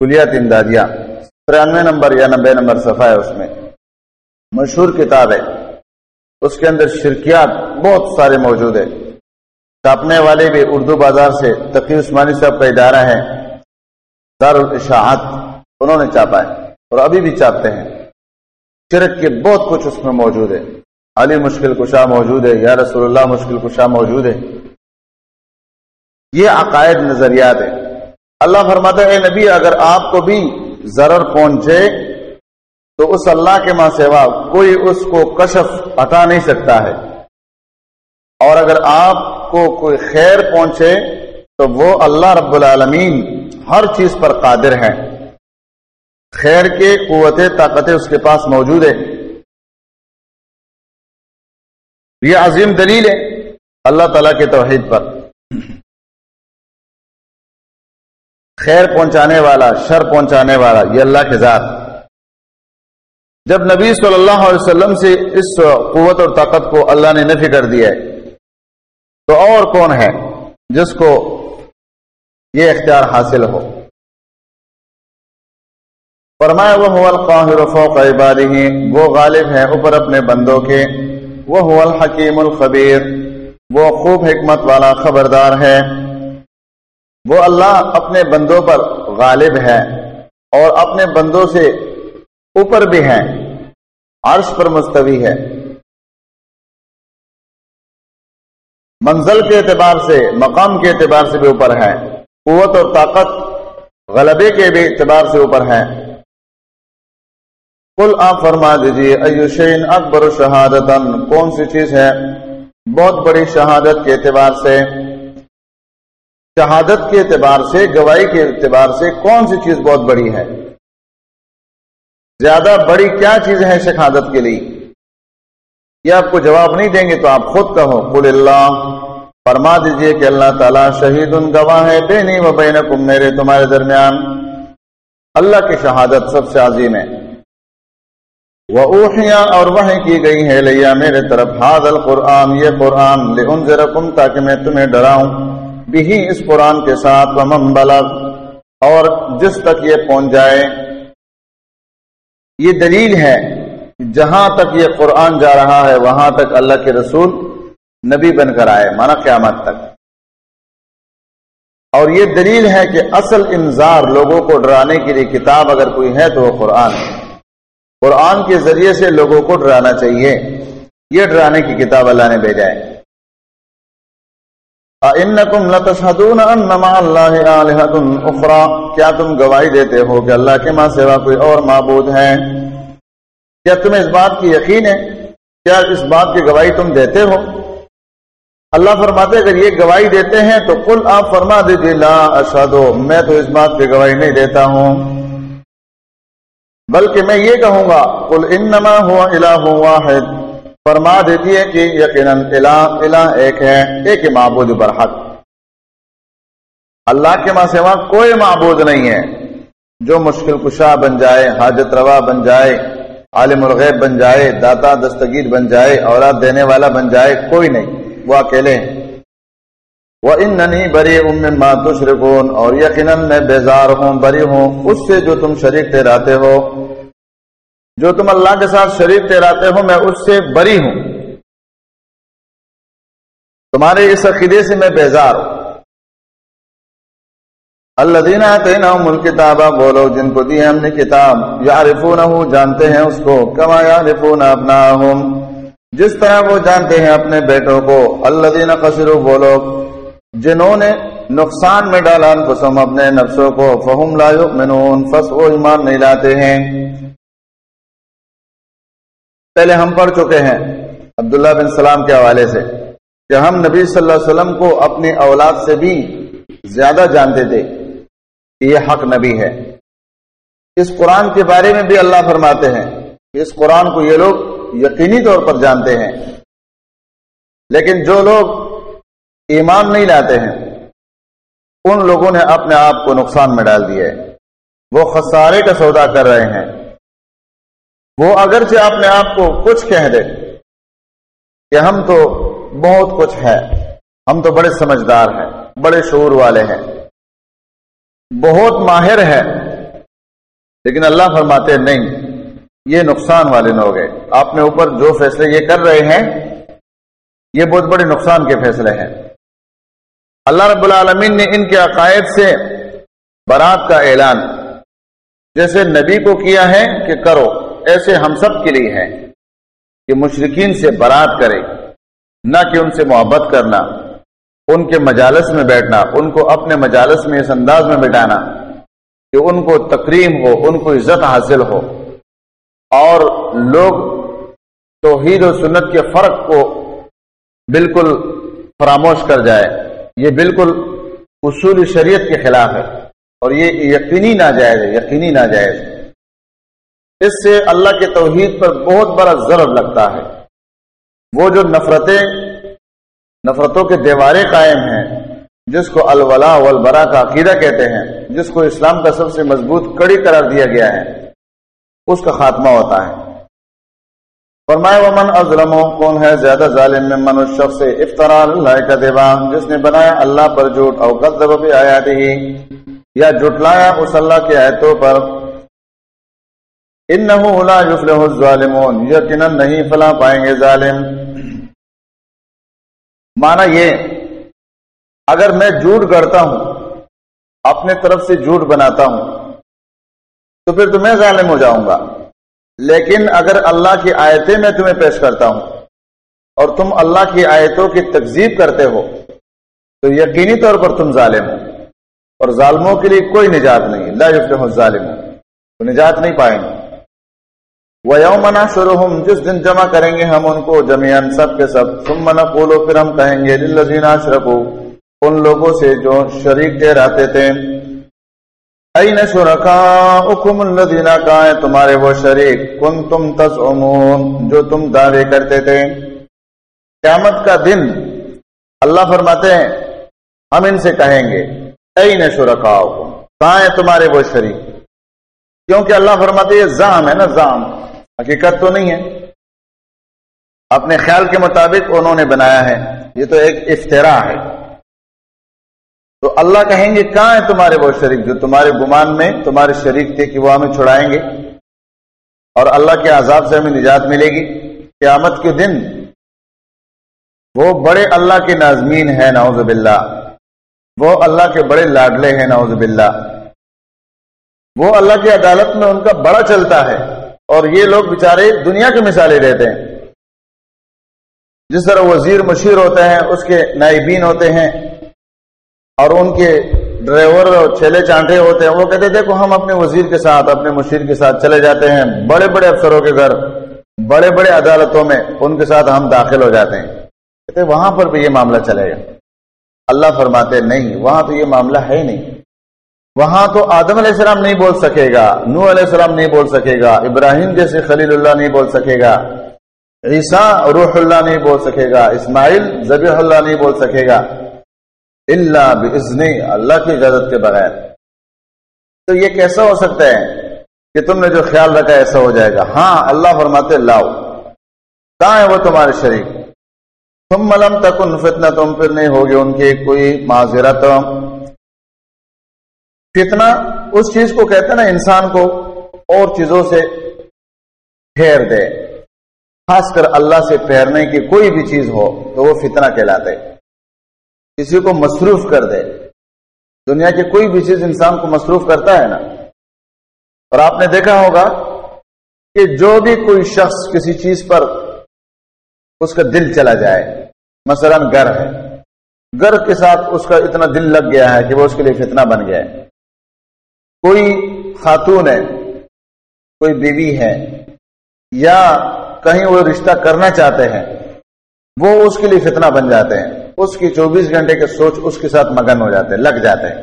کلیات امدادیہ، ترانوے نمبر یا نبے نمبر صفحہ ہے اس میں۔ مشہور کتاب ہے۔ اس کے اندر شرکیات بہت سارے موجود ہیں۔ چھاپنے والے بھی اردو بازار سے، تقی عثمانی صاحب کا ادارہ ہے۔ دار الاشاعت انہوں نے چاپا ہے۔ اور ابھی بھی چاپتے ہیں۔ شرک کے بہت کچھ اس میں موجود ہے۔ علی مشکل کشا موجود ہے، یا رسول اللہ مشکل کشا موجود ہے۔ یہ عقائد نظریات ہے اللہ فرماتا ہے نبی، اگر آپ کو بھی ضرر پہنچے تو اس اللہ کے ماں سیوا کوئی اس کو کشف ہٹا نہیں سکتا ہے۔ اور اگر آپ کو کوئی خیر پہنچے تو وہ اللہ رب العالمین ہر چیز پر قادر ہے خیر کے قوت طاقتیں اس کے پاس موجود ہے یہ عظیم دلیل ہے اللہ تعالی کے توحید پر۔ خیر پہنچانے والا، شر پہنچانے والا، یہ اللہ کے ذات۔ جب نبی صلی اللہ علیہ وسلم سے اس قوت اور طاقت کو اللہ نے نفی کر دیا ہے، تو اور کون ہے جس کو یہ اختیار حاصل ہو؟ فرمایا وہ القاہر فوق عباده. وہ غالب ہے اوپر اپنے بندوں کے۔ وہ الحکیم الخبیر وہ خوب حکمت والا خبردار ہے۔ وہ اللہ اپنے بندوں پر غالب ہے اور اپنے بندوں سے اوپر بھی ہے، عرش پر مستوی ہے۔ منزل کے اعتبار سے، مقام کے اعتبار سے بھی اوپر ہے۔ قوت اور طاقت غلبے کے بھی اعتبار سے اوپر ہے۔ کل آپ فرما دیجیے ایوشین اکبر شہادت کون سی چیز ہے؟ بہت بڑی شہادت کے اعتبار سے، شہادت کے اعتبار سے، گواہی کے اعتبار سے کون سی چیز بہت بڑی ہے؟ زیادہ بڑی کیا چیز ہے شہادت کے لیے؟ یہ آپ کو جواب نہیں دیں گے تو آپ خود کہو، قل اللہ، فرما دیجیے کہ اللہ تعالیٰ شہید ان گواہ ہے، بینی و بینکم میرے تمہارے درمیان۔ اللہ کی شہادت سب سے عظیم ہے۔ وہ اوحیاں اور وہ کی گئی ہے لیا میرے طرف حاض القرآن، یہ قرآن لنذرکم تاکہ میں تمہیں ڈراؤں۔ بھی اس قرآن کے ساتھ، ومن بلغ۔ اور جس تک یہ پہنچ جائے، یہ دلیل ہے جہاں تک یہ قرآن جا رہا ہے، وہاں تک اللہ کے رسول نبی بن کر آئے، مانا قیامت تک۔ اور یہ دلیل ہے کہ اصل انذار لوگوں کو ڈرانے کے لیے کتاب اگر کوئی ہے تو وہ قرآن ہے۔ قرآن کے ذریعے سے لوگوں کو ڈرانا چاہیے۔ یہ ڈرانے کی کتاب اللہ نے بھیجا ہے۔ کیا تم گواہی دیتے ہو کہ اللہ کے ماں سوا کوئی اور معبود ہے کیا تمہیں اس بات کی یقین ہے کیا اس بات کی گواہی تم دیتے ہو؟ اللہ فرماتے اگر یہ گواہی دیتے ہیں تو کل آپ فرما دیجیے لا اشادو میں تو اس بات کی گواہی نہیں دیتا ہوں۔ بلکہ میں یہ کہوں گا کل انما ہوا الہ واحد۔ فرما دیجیے کہ یقیناً الہ الہ ایک ہے، ایک معبود برحق۔ اللہ کے ماں سوا کوئی معبود نہیں ہے۔ جو مشکل کشا بن جائے، حاجت روا بن جائے، عالم الغیب بن جائے، داتا دستگیر بن جائے، اولاد دینے والا بن جائے، کوئی نہیں۔ وہ اکیلے ہیں۔ وہ ان ننی بری ام ماں تشرکون اور یقیناً میں بیزار ہوں، بری ہوں اس سے جو تم شریک ٹھہراتے ہو۔ جو تم اللہ کے ساتھ شریک ٹھہراتے ہو، میں اس سے بری ہوں۔ تمہارے اس عقیدے سے میں بیزار ہوں۔ اللہ دینا تینا مل کتابہ بولو جن کو دی ہم نے کتاب یا جانتے ہیں اس کو، کما یا رفون اپنا جس طرح وہ جانتے ہیں اپنے بیٹوں کو۔ اللہ دینا قصر بولو جنہوں نے نقصان میں ڈالا انفسهم اپنے نفسوں کو، فہم لا یؤمنون فس وہ ایمان نہیں لاتے ہیں۔ پہلے ہم پڑھ چکے ہیں عبداللہ بن سلام کے حوالے سے کہ ہم نبی صلی اللہ علیہ وسلم کو اپنی اولاد سے بھی زیادہ جانتے تھے کہ یہ حق نبی ہے۔ اس قرآن کے بارے میں بھی اللہ فرماتے ہیں۔ کہ اس قرآن کو یہ لوگ یقینی طور پر جانتے ہیں۔ لیکن جو لوگ ایمان نہیں لاتے ہیں۔ ان لوگوں نے اپنے آپ کو نقصان میں ڈال دیا ہے۔ وہ خسارے کا سودا کر رہے ہیں۔ وہ اگرچہ اپنے آپ کو کچھ کہہ دے کہ ہم تو بہت کچھ ہے ہم تو بڑے سمجھدار ہیں، بڑے شعور والے ہیں۔ بہت ماہر ہے لیکن اللہ فرماتے نہیں، یہ نقصان والے لوگ ہیں۔ اپنے اوپر جو فیصلے یہ کر رہے ہیں، یہ بہت بڑے نقصان کے فیصلے ہیں۔ اللہ رب العالمین نے ان کے عقائد سے برات کا اعلان جیسے نبی کو کیا ہے کہ کرو، ایسے ہم سب کے لیے ہے کہ مشرقین سے برات کرے، نہ کہ ان سے محبت کرنا، ان کے مجالس میں بیٹھنا، ان کو اپنے مجالس میں اس انداز میں بٹھانا کہ ان کو تقریم ہو، ان کو عزت حاصل ہو۔ اور لوگ توحید و سنت کے فرق کو بالکل فراموش کر جائے۔ یہ بالکل اصول شریعت کے خلاف ہے اور یہ یقینی ناجائز ہے، یقینی ناجائز اس سے اللہ کے توحید پر بہت بڑا ضرر لگتا ہے۔ وہ جو نفرتیں، نفرتوں کے دیواریں قائم ہیں، جس کو الولا والبرا کا عقیدہ کہتے ہیں، جس کو اسلام کا سب سے مضبوط کڑی قرار دیا گیا ہے، اس کا خاتمہ ہوتا ہے۔ فرمائے، ومن ازلم کون ہے زیادہ ظالم میں من اس شخص سے؟ افطرا اللہ کا دیوا جس نے بنایا اللہ پر جھوٹ اور قدب بھی آیا یا جھٹلایا اس اللہ کے آیتوں پر۔ انہو لا یفلح الظالمون، یقینا نہیں فلا پائیں گے ظالم۔ مانا یہ، اگر میں جھوٹ گڑتا ہوں، اپنے طرف سے جھوٹ بناتا ہوں، تو پھر تو میں ظالم ہو جاؤں گا۔ لیکن اگر اللہ کی آیتیں میں تمہیں پیش کرتا ہوں اور تم اللہ کی آیتوں کی تکزیب کرتے ہو، تو یقینی طور پر تم ظالم ہو۔ اور ظالموں کے لیے کوئی نجات نہیں۔ لا یفلح الظالم تو نجات نہیں پائیں گے۔ وہ یومنا شروع جس دن جمع کریں گے ہم ان کو جمیان سب کے سب تم منا بولو پھر ہم کہیں گے لذینہ شرکو ان لوگوں سے جو شریک ٹھہراتے تھے۔ این شرکا اکم الذین کا تمہارے وہ شریک؟ کن تم تزعمون۔ جو تم دعوے کرتے تھے۔ قیامت کا دن اللہ فرماتے ہیں، ہم ان سے کہیں گے این شرکا کہاں تمہارے وہ شریک؟ کیونکہ اللہ فرماتے یہ زام ہے نا زام حقیقت تو نہیں ہے۔ اپنے خیال کے مطابق انہوں نے بنایا ہے۔ یہ تو ایک افطرا ہے۔ تو اللہ کہیں گے، کہاں ہے تمہارے وہ شریک جو تمہارے گمان میں، تمہارے شریک تھے کہ وہ ہمیں چھڑائیں گے؟ اور اللہ کے عذاب سے ہمیں نجات ملے گی۔ قیامت کے دن وہ بڑے اللہ کے ناظمین ہیں، نعوذ باللہ۔ وہ اللہ کے بڑے لاڈلے ہیں، نعوذ باللہ۔ وہ اللہ کی عدالت میں ان کا بڑا چلتا ہے۔ اور یہ لوگ بیچارے دنیا کی مثالیں دیتے ہیں۔ جس طرح وزیر مشیر ہوتے ہیں، اس کے نائبین ہوتے ہیں۔ اور ان کے ڈرائیور چھیلے چانٹے ہوتے ہیں، وہ کہتے دیکھو، ہم اپنے وزیر کے ساتھ، اپنے مشیر کے ساتھ چلے جاتے ہیں، بڑے بڑے افسروں کے گھر، بڑے بڑے عدالتوں میں ان کے ساتھ ہم داخل ہو جاتے ہیں۔ کہتے وہاں پر بھی یہ معاملہ چلے گا۔ اللہ فرماتے نہیں، وہاں تو یہ معاملہ ہے ہی نہیں۔ وہاں تو آدم علیہ السلام نہیں بول سکے گا نو علیہ السلام نہیں بول سکے گا، ابراہیم جیسے خلیل اللہ نہیں بول سکے گا، عیسیٰ روح اللہ نہیں بول سکے گا، اسماعیل ذبیح اللہ نہیں بول سکے گا۔ اللہ بزن اللہ کی اجازت کے بغیر۔ تو یہ کیسا ہو سکتا ہے کہ تم نے جو خیال رکھا ایسا ہو جائے گا؟ ہاں اللہ فرماتے لاؤ۔ کہاں ہے وہ تمہارے شریک؟ تم ملم تک ان فتنا تم پھر نہیں ہوگی ان کی کوئی معذرت۔ فتنہ اس چیز کو کہتے ہیں نا، انسان کو اور چیزوں سے پھیر دے۔ خاص کر اللہ سے پھیرنے کی کوئی بھی چیز ہو تو وہ فتنہ کہلاتے۔ کسی کو مصروف کر دے۔ دنیا کی کوئی بھی چیز انسان کو مصروف کرتا ہے نا۔ اور آپ نے دیکھا ہوگا کہ جو بھی کوئی شخص کسی چیز پر اس کا دل چلا جائے، مثلا گھر ہے۔ گر کے ساتھ اس کا اتنا دل لگ گیا ہے کہ وہ اس کے لیے فتنہ بن گیا ہے۔ کوئی خاتون ہے، کوئی بیوی ہے، یا کہیں وہ رشتہ کرنا چاہتے ہیں، وہ اس کے لیے فتنہ بن جاتے ہیں۔ اس کی چوبیس گھنٹے کے سوچ اس کے ساتھ مگن ہو جاتے ہیں، لگ جاتے ہیں۔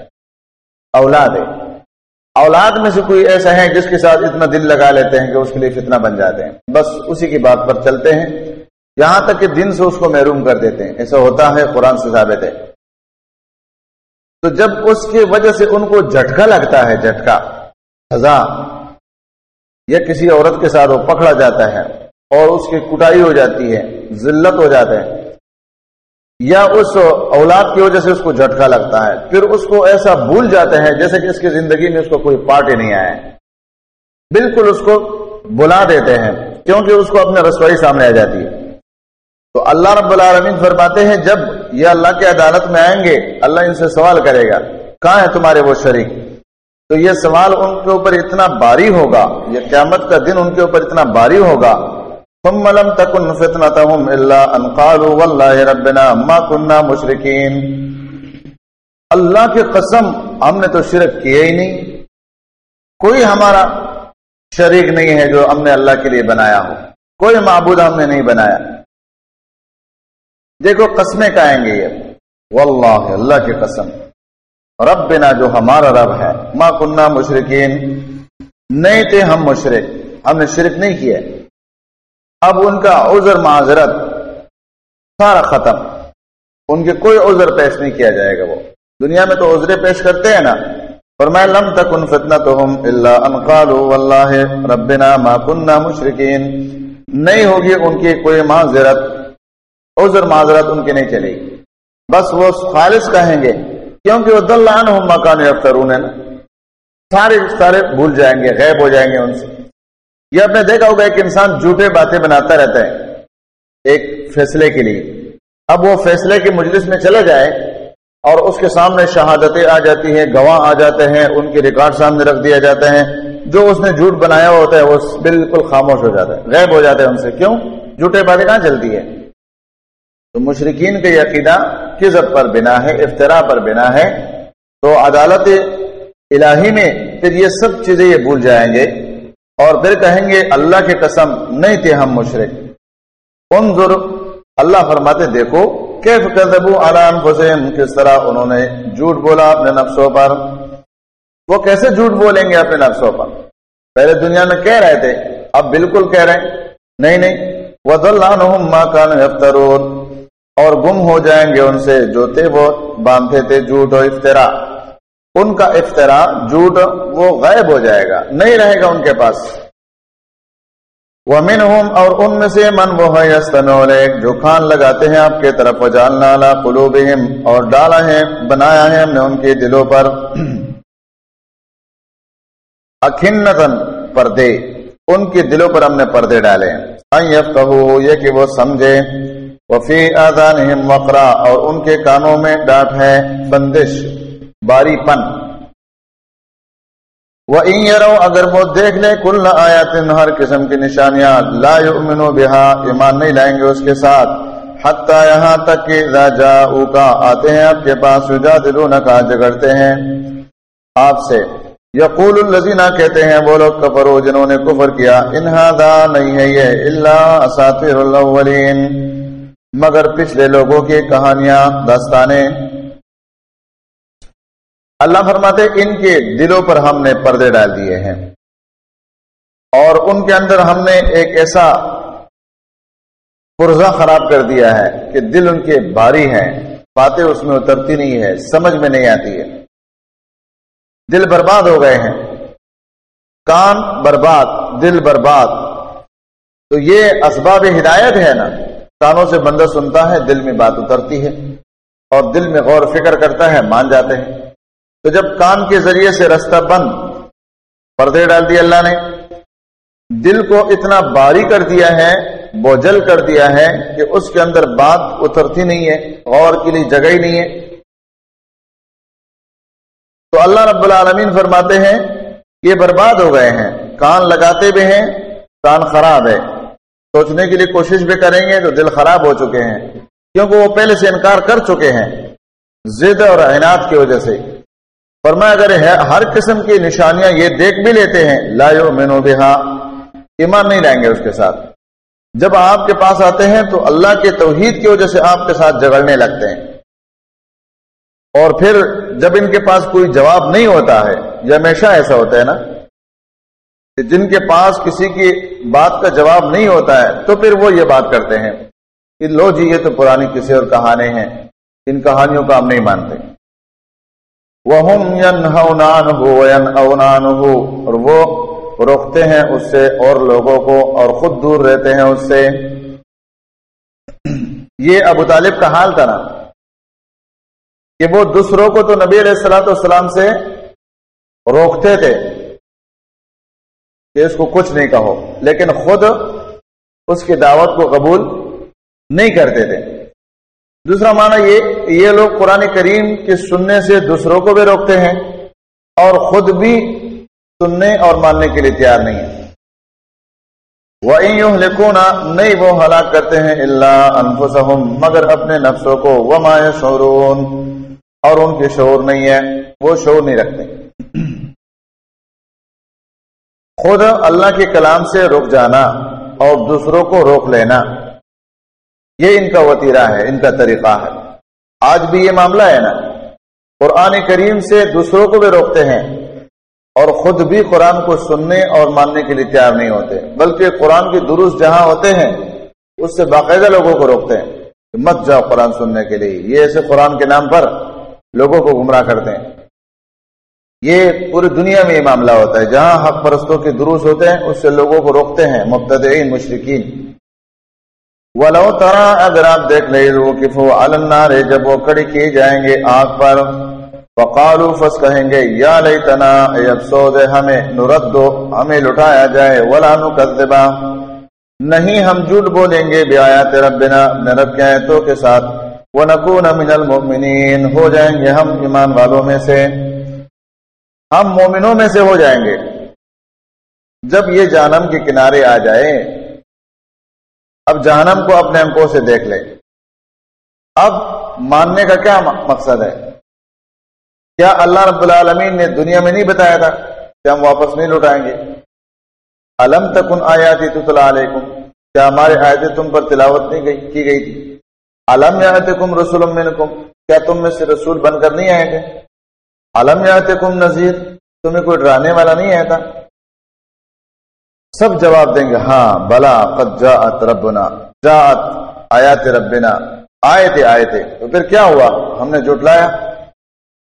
اولاد ہے۔ اولاد میں سے کوئی ایسا ہے جس کے ساتھ اتنا دل لگا لیتے ہیں کہ اس کے لیے فتنہ بن جاتے ہیں۔ بس اسی کی بات پر چلتے ہیں۔ یہاں تک کہ دن سے اس کو محروم کر دیتے ہیں۔ ایسا ہوتا ہے، قرآن سے ثابت ہے۔ تو جب اس کی وجہ سے ان کو جھٹکا لگتا ہے، جھٹکا، سزا، یا کسی عورت کے ساتھ وہ پکڑا جاتا ہے اور اس کی کٹائی ہو جاتی ہے، ذلت ہو جاتا ہے یا اس اولاد کی وجہ سے اس کو جھٹکا لگتا ہے، پھر اس کو ایسا بھول جاتے ہیں جیسے کہ اس کی زندگی میں اس کو کوئی پارٹ ہی نہیں آیا ہے بالکل اس کو بلا دیتے ہیں، کیونکہ اس کو اپنے رسوائی سامنے آ جاتی ہے۔ تو اللہ رب العالمین فرماتے ہیں، جب یہ اللہ کی عدالت میں آئیں گے، اللہ ان سے سوال کرے گا، کہاں ہے تمہارے وہ شریک؟ تو یہ سوال ان کے اوپر اتنا باری ہوگا، یہ قیامت کا دن ان کے اوپر اتنا باری ہوگا ثم لم تكن فتنتهم الا ان قالوا والله ربنا ما كنا مشركين۔ اللہ کی قسم، ہم نے تو شرک کیا ہی نہیں۔ کوئی ہمارا شریک نہیں ہے جو ہم نے اللہ کے لیے بنایا ہو۔ کوئی معبود ہم نے نہیں بنایا۔ دیکھو قسمیں کہیں گے یہ۔ واللہ، اللہ کی قسم۔ رب بنا جو ہمارا رب ہے، ما کننا مشرقین نہیں تھے ہم مشرق ہم نے شرک نہیں کیا۔ اب ان کا عذر معذرت سارا ختم۔ ان کے کوئی عذر پیش نہیں کیا جائے گا وہ۔ دنیا میں تو عذرے پیش کرتے ہیں نا۔ اور میں لم تک ان فتنا تو ہم اللہ ربنا ما کننا مشرقین نہیں ہوگی ان کی کوئی معذرت۔ عذر معذرت ان کی نہیں چلے گی۔ بس وہ خالص کہیں گے، کیونکہ وہ دلان ہوں مکان اخترون ہے نا۔ سارے سارے بھول جائیں گے، غیب ہو جائیں گے ان سے۔ یہ آپ نے دیکھا ہوگا ایک انسان جھوٹے باتیں بناتا رہتا ہے ایک فیصلے کے لیے۔ اب وہ فیصلے کے مجلس میں چلا جائے اور اس کے سامنے شہادتیں آ جاتی ہیں، گواہ آ جاتے ہیں، ان کے ریکارڈ سامنے رکھ دیا جاتے ہیں جو اس نے جھوٹ بنایا ہوتا ہے، وہ بالکل خاموش ہو جاتا ہے، غیب ہو جاتے ہیں ان سے۔ کیوں؟ جھوٹے باتیں کہاں چلتی ہے تو مشرقین کا عقیدہ کزب پر بنا ہے افطرا پر بنا ہے۔ تو عدالت الہی میں پھر یہ سب چیزیں یہ بھول جائیں گے۔ اور پھر کہیں گے، اللہ کی قسم نہیں تھے ہم مشرق انظر، اللہ فرماتے، دیکھو، کیف کذبو علی انفسہم؟ کس طرح انہوں نے جھوٹ بولا اپنے نفسوں پر۔ وہ کیسے جھوٹ بولیں گے اپنے نفسوں پر؟ پہلے دنیا میں کہہ رہے تھے، اب بالکل کہہ رہے ہیں۔ نہیں نہیں۔ وَذَلَّانُهُمْ مَا كَانُوا يَفْتَرُونَ۔ اور گم ہو جائیں گے ان سے جو تھے، وہ باندھتے تھے جھوٹ و افطرا ان کا افطرا جھوٹ وہ غائب ہو جائے گا، نہیں رہے گا ان کے پاس۔ وَمِنْهُمْ اور ان میں سے من وہ ہے جو کھان لگاتے ہیں آپ کے طرف وجالنا علی قلوبہم، اور ڈالا ہے بنایا ہے ہم نے ان کے دلوں پر۔ اکھنتن پردے، ان کے دلوں پر ہم نے پردے ڈالے۔ یہ کہ وہ سمجھے۔ وفی آذانہم وقرا، اور ان کے کانوں میں ڈانٹ ہے بندش۔ باری پن وہ یرو اگر وہ دیکھ لے، کل نہ آیا ہر قسم کی نشانیاں لا یؤمنو بہا ایمان نہیں لائیں گے اس کے ساتھ۔ حتی یہاں تک کہ راجا اوکا آتے ہیں آپ کے پاس سجا دلون کا جگڑتے ہیں۔ آپ سے۔ یقول الذین کہتے ہیں، وہ لوگ کفرو، جنہوں نے کفر کیا۔ انہذا نہیں ہے یہ الا اساطیر الاولین۔ مگر پچھلے لوگوں کی کہانیاں، داستانیں۔ اللہ فرماتے ان کے دلوں پر ہم نے پردے ڈال دیے ہیں۔ اور ان کے اندر ہم نے ایک ایسا پرزا خراب کر دیا ہے کہ دل ان کے بھاری ہیں۔ باتیں اس میں اترتی نہیں ہے، سمجھ میں نہیں آتی ہے۔ دل برباد ہو گئے ہیں۔ کان برباد، دل برباد۔ تو یہ اسباب ہدایت ہے نا۔ کانوں سے بندہ سنتا ہے، دل میں بات اترتی ہے۔ اور دل میں غور فکر کرتا ہے، مان جاتے ہیں۔ تو جب کان کے ذریعے سے رستہ بند، پردے ڈال دیا اللہ نے، دل کو اتنا باری کر دیا ہے بوجل کر دیا ہے کہ اس کے اندر بات اترتی نہیں ہے، غور کے لیے جگہ ہی نہیں ہے۔ تو اللہ رب العالمین فرماتے ہیں، یہ برباد ہو گئے ہیں، کان لگاتے بھی ہیں، کان خراب ہے۔ سوچنے کے لیے کوشش بھی کریں گے تو دل خراب ہو چکے ہیں۔ کیونکہ وہ پہلے سے انکار کر چکے ہیں، ضد اور اعنات کی وجہ سے۔ فرمایا اگر ہر قسم کی نشانیاں یہ دیکھ بھی لیتے ہیں لایو مینو بہا، ایمان نہیں لائیں گے اس کے ساتھ۔ جب آپ کے پاس آتے ہیں تو اللہ کے توحید کی وجہ سے آپ کے ساتھ جگڑنے لگتے ہیں۔ اور پھر جب ان کے پاس کوئی جواب نہیں ہوتا ہے، یہ ہمیشہ ایسا ہوتا ہے نا؟ کہ جن کے پاس کسی کی بات کا جواب نہیں ہوتا ہے، تو پھر وہ یہ بات کرتے ہیں کہ لو جی یہ تو پرانی کسی اور کہانی ہیں۔ ان کہانیوں کا ہم نہیں مانتے۔ وہ ینہونان ہو اور وہ روکتے ہیں اس سے اور لوگوں کو اور خود دور رہتے ہیں اس سے۔ یہ ابو طالب کا حال تھا نا۔ کہ وہ دوسروں کو تو نبی علیہ السلاۃ والسلام سے روکتے تھے کہ اس کو کچھ نہیں کہو، لیکن خود اس کی دعوت کو قبول نہیں کرتے تھے۔ دوسرا معنی یہ یہ لوگ قرآن کریم کے سننے سے دوسروں کو بھی روکتے ہیں اور خود بھی سننے اور ماننے کے لیے تیار نہیں ہے وہ لکھونا نہیں وہ ہلاک کرتے ہیں اللہ انفسہم مگر اپنے نفسوں کو وہ مائیں اور ان کے شعور نہیں ہے وہ شعور نہیں رکھتے۔ خود اللہ کے کلام سے رک جانا اور دوسروں کو روک لینا۔ یہ ان کا وطیرہ ہے، ان کا طریقہ ہے۔ آج بھی یہ معاملہ ہے نا۔ قرآن کریم سے دوسروں کو بھی روکتے ہیں اور خود بھی قرآن کو سننے اور ماننے کے لیے تیار نہیں ہوتے۔ بلکہ قرآن کے درست جہاں ہوتے ہیں، اس سے باقاعدہ لوگوں کو روکتے ہیں کہ مت جاؤ قرآن سننے کے لیے۔ یہ ایسے قرآن کے نام پر لوگوں کو گمراہ کرتے ہیں۔ یہ پوری دنیا میں یہ معاملہ ہوتا ہے۔ جہاں حق پرستوں کے دروس ہوتے ہیں، اس سے لوگوں کو روکتے ہیں۔ مبتدئین مشرقین ولو ترا اگر آپ دیکھ لے کفو النار جب وہ کڑی کی جائیں گے آگ پر وقالو فس کہیں گے، یا لئی تنا افسوس ہمیں نرد دو ہمیں لٹایا جائے، ولا نکذبا نہیں، ہم جھوٹ بولیں گے، بے آیات ربنا، اپنے رب کے آیتوں کے ساتھ۔ وَنَكُونَ مِنَ الْمُؤْمِنِينَ۔ ہو جائیں گے ہم ایمان والوں میں سے۔ ہم مومنوں میں سے ہو جائیں گے۔ جب یہ جانم کے کنارے آ جائے اب جہنم کو اپنے انکوں سے دیکھ لے۔ اب ماننے کا کیا مقصد ہے؟ کیا اللہ رب العالمین نے دنیا میں نہیں بتایا تھا کہ ہم واپس نہیں لوٹائیں گے؟ علم تکن آیاتی تلا علیکم، کیا ہمارے آیتیں تم پر تلاوت نہیں کی گئی تھی؟ علم یا رسول کیا تم میں سے رسول بن کر نہیں آئے گے عالم یات کم نذیر، تمہیں کوئی ڈرانے والا نہیں آیا تھا؟ سب جواب دیں گے ہاں بلا، قد جاءت ربنا۔ جاءت آیات ربنا۔ آئے تھے آئے تھے تو پھر کیا ہوا؟ ہم نے جٹلایا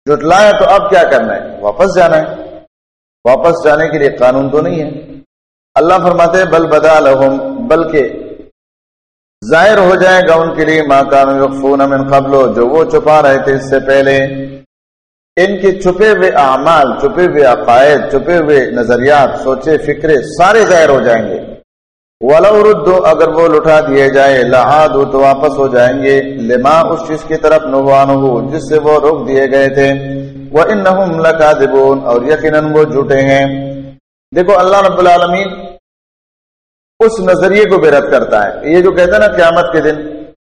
جٹلایا تو اب کیا کرنا ہے؟ واپس جانا ہے۔ واپس جانے کے لیے قانون تو نہیں ہے۔ اللہ فرماتے بل بدا لہم، بلکہ ظاہر ہو جائے گا ان کے لیے ماں کان من قبل، جو وہ چھپا رہے تھے اس سے پہلے۔ ان کے چھپے ہوئے اعمال، چھپے ہوئے عقائد، چھپے ہوئے نظریات، سوچے، فکرے سارے ظاہر ہو جائیں گے۔ ولو اگر وہ لٹا دیے جائے لہاد تو واپس ہو جائیں گے۔ لما اس چیز کی طرف نوان ہو جس سے وہ روک دیے گئے تھے۔ وہ ان اور یقیناً وہ جھوٹے ہیں۔ دیکھو، اللہ رب العالمین اس نظریے کو بے رد کرتا ہے۔ یہ جو کہتے ہیں نا قیامت کے دن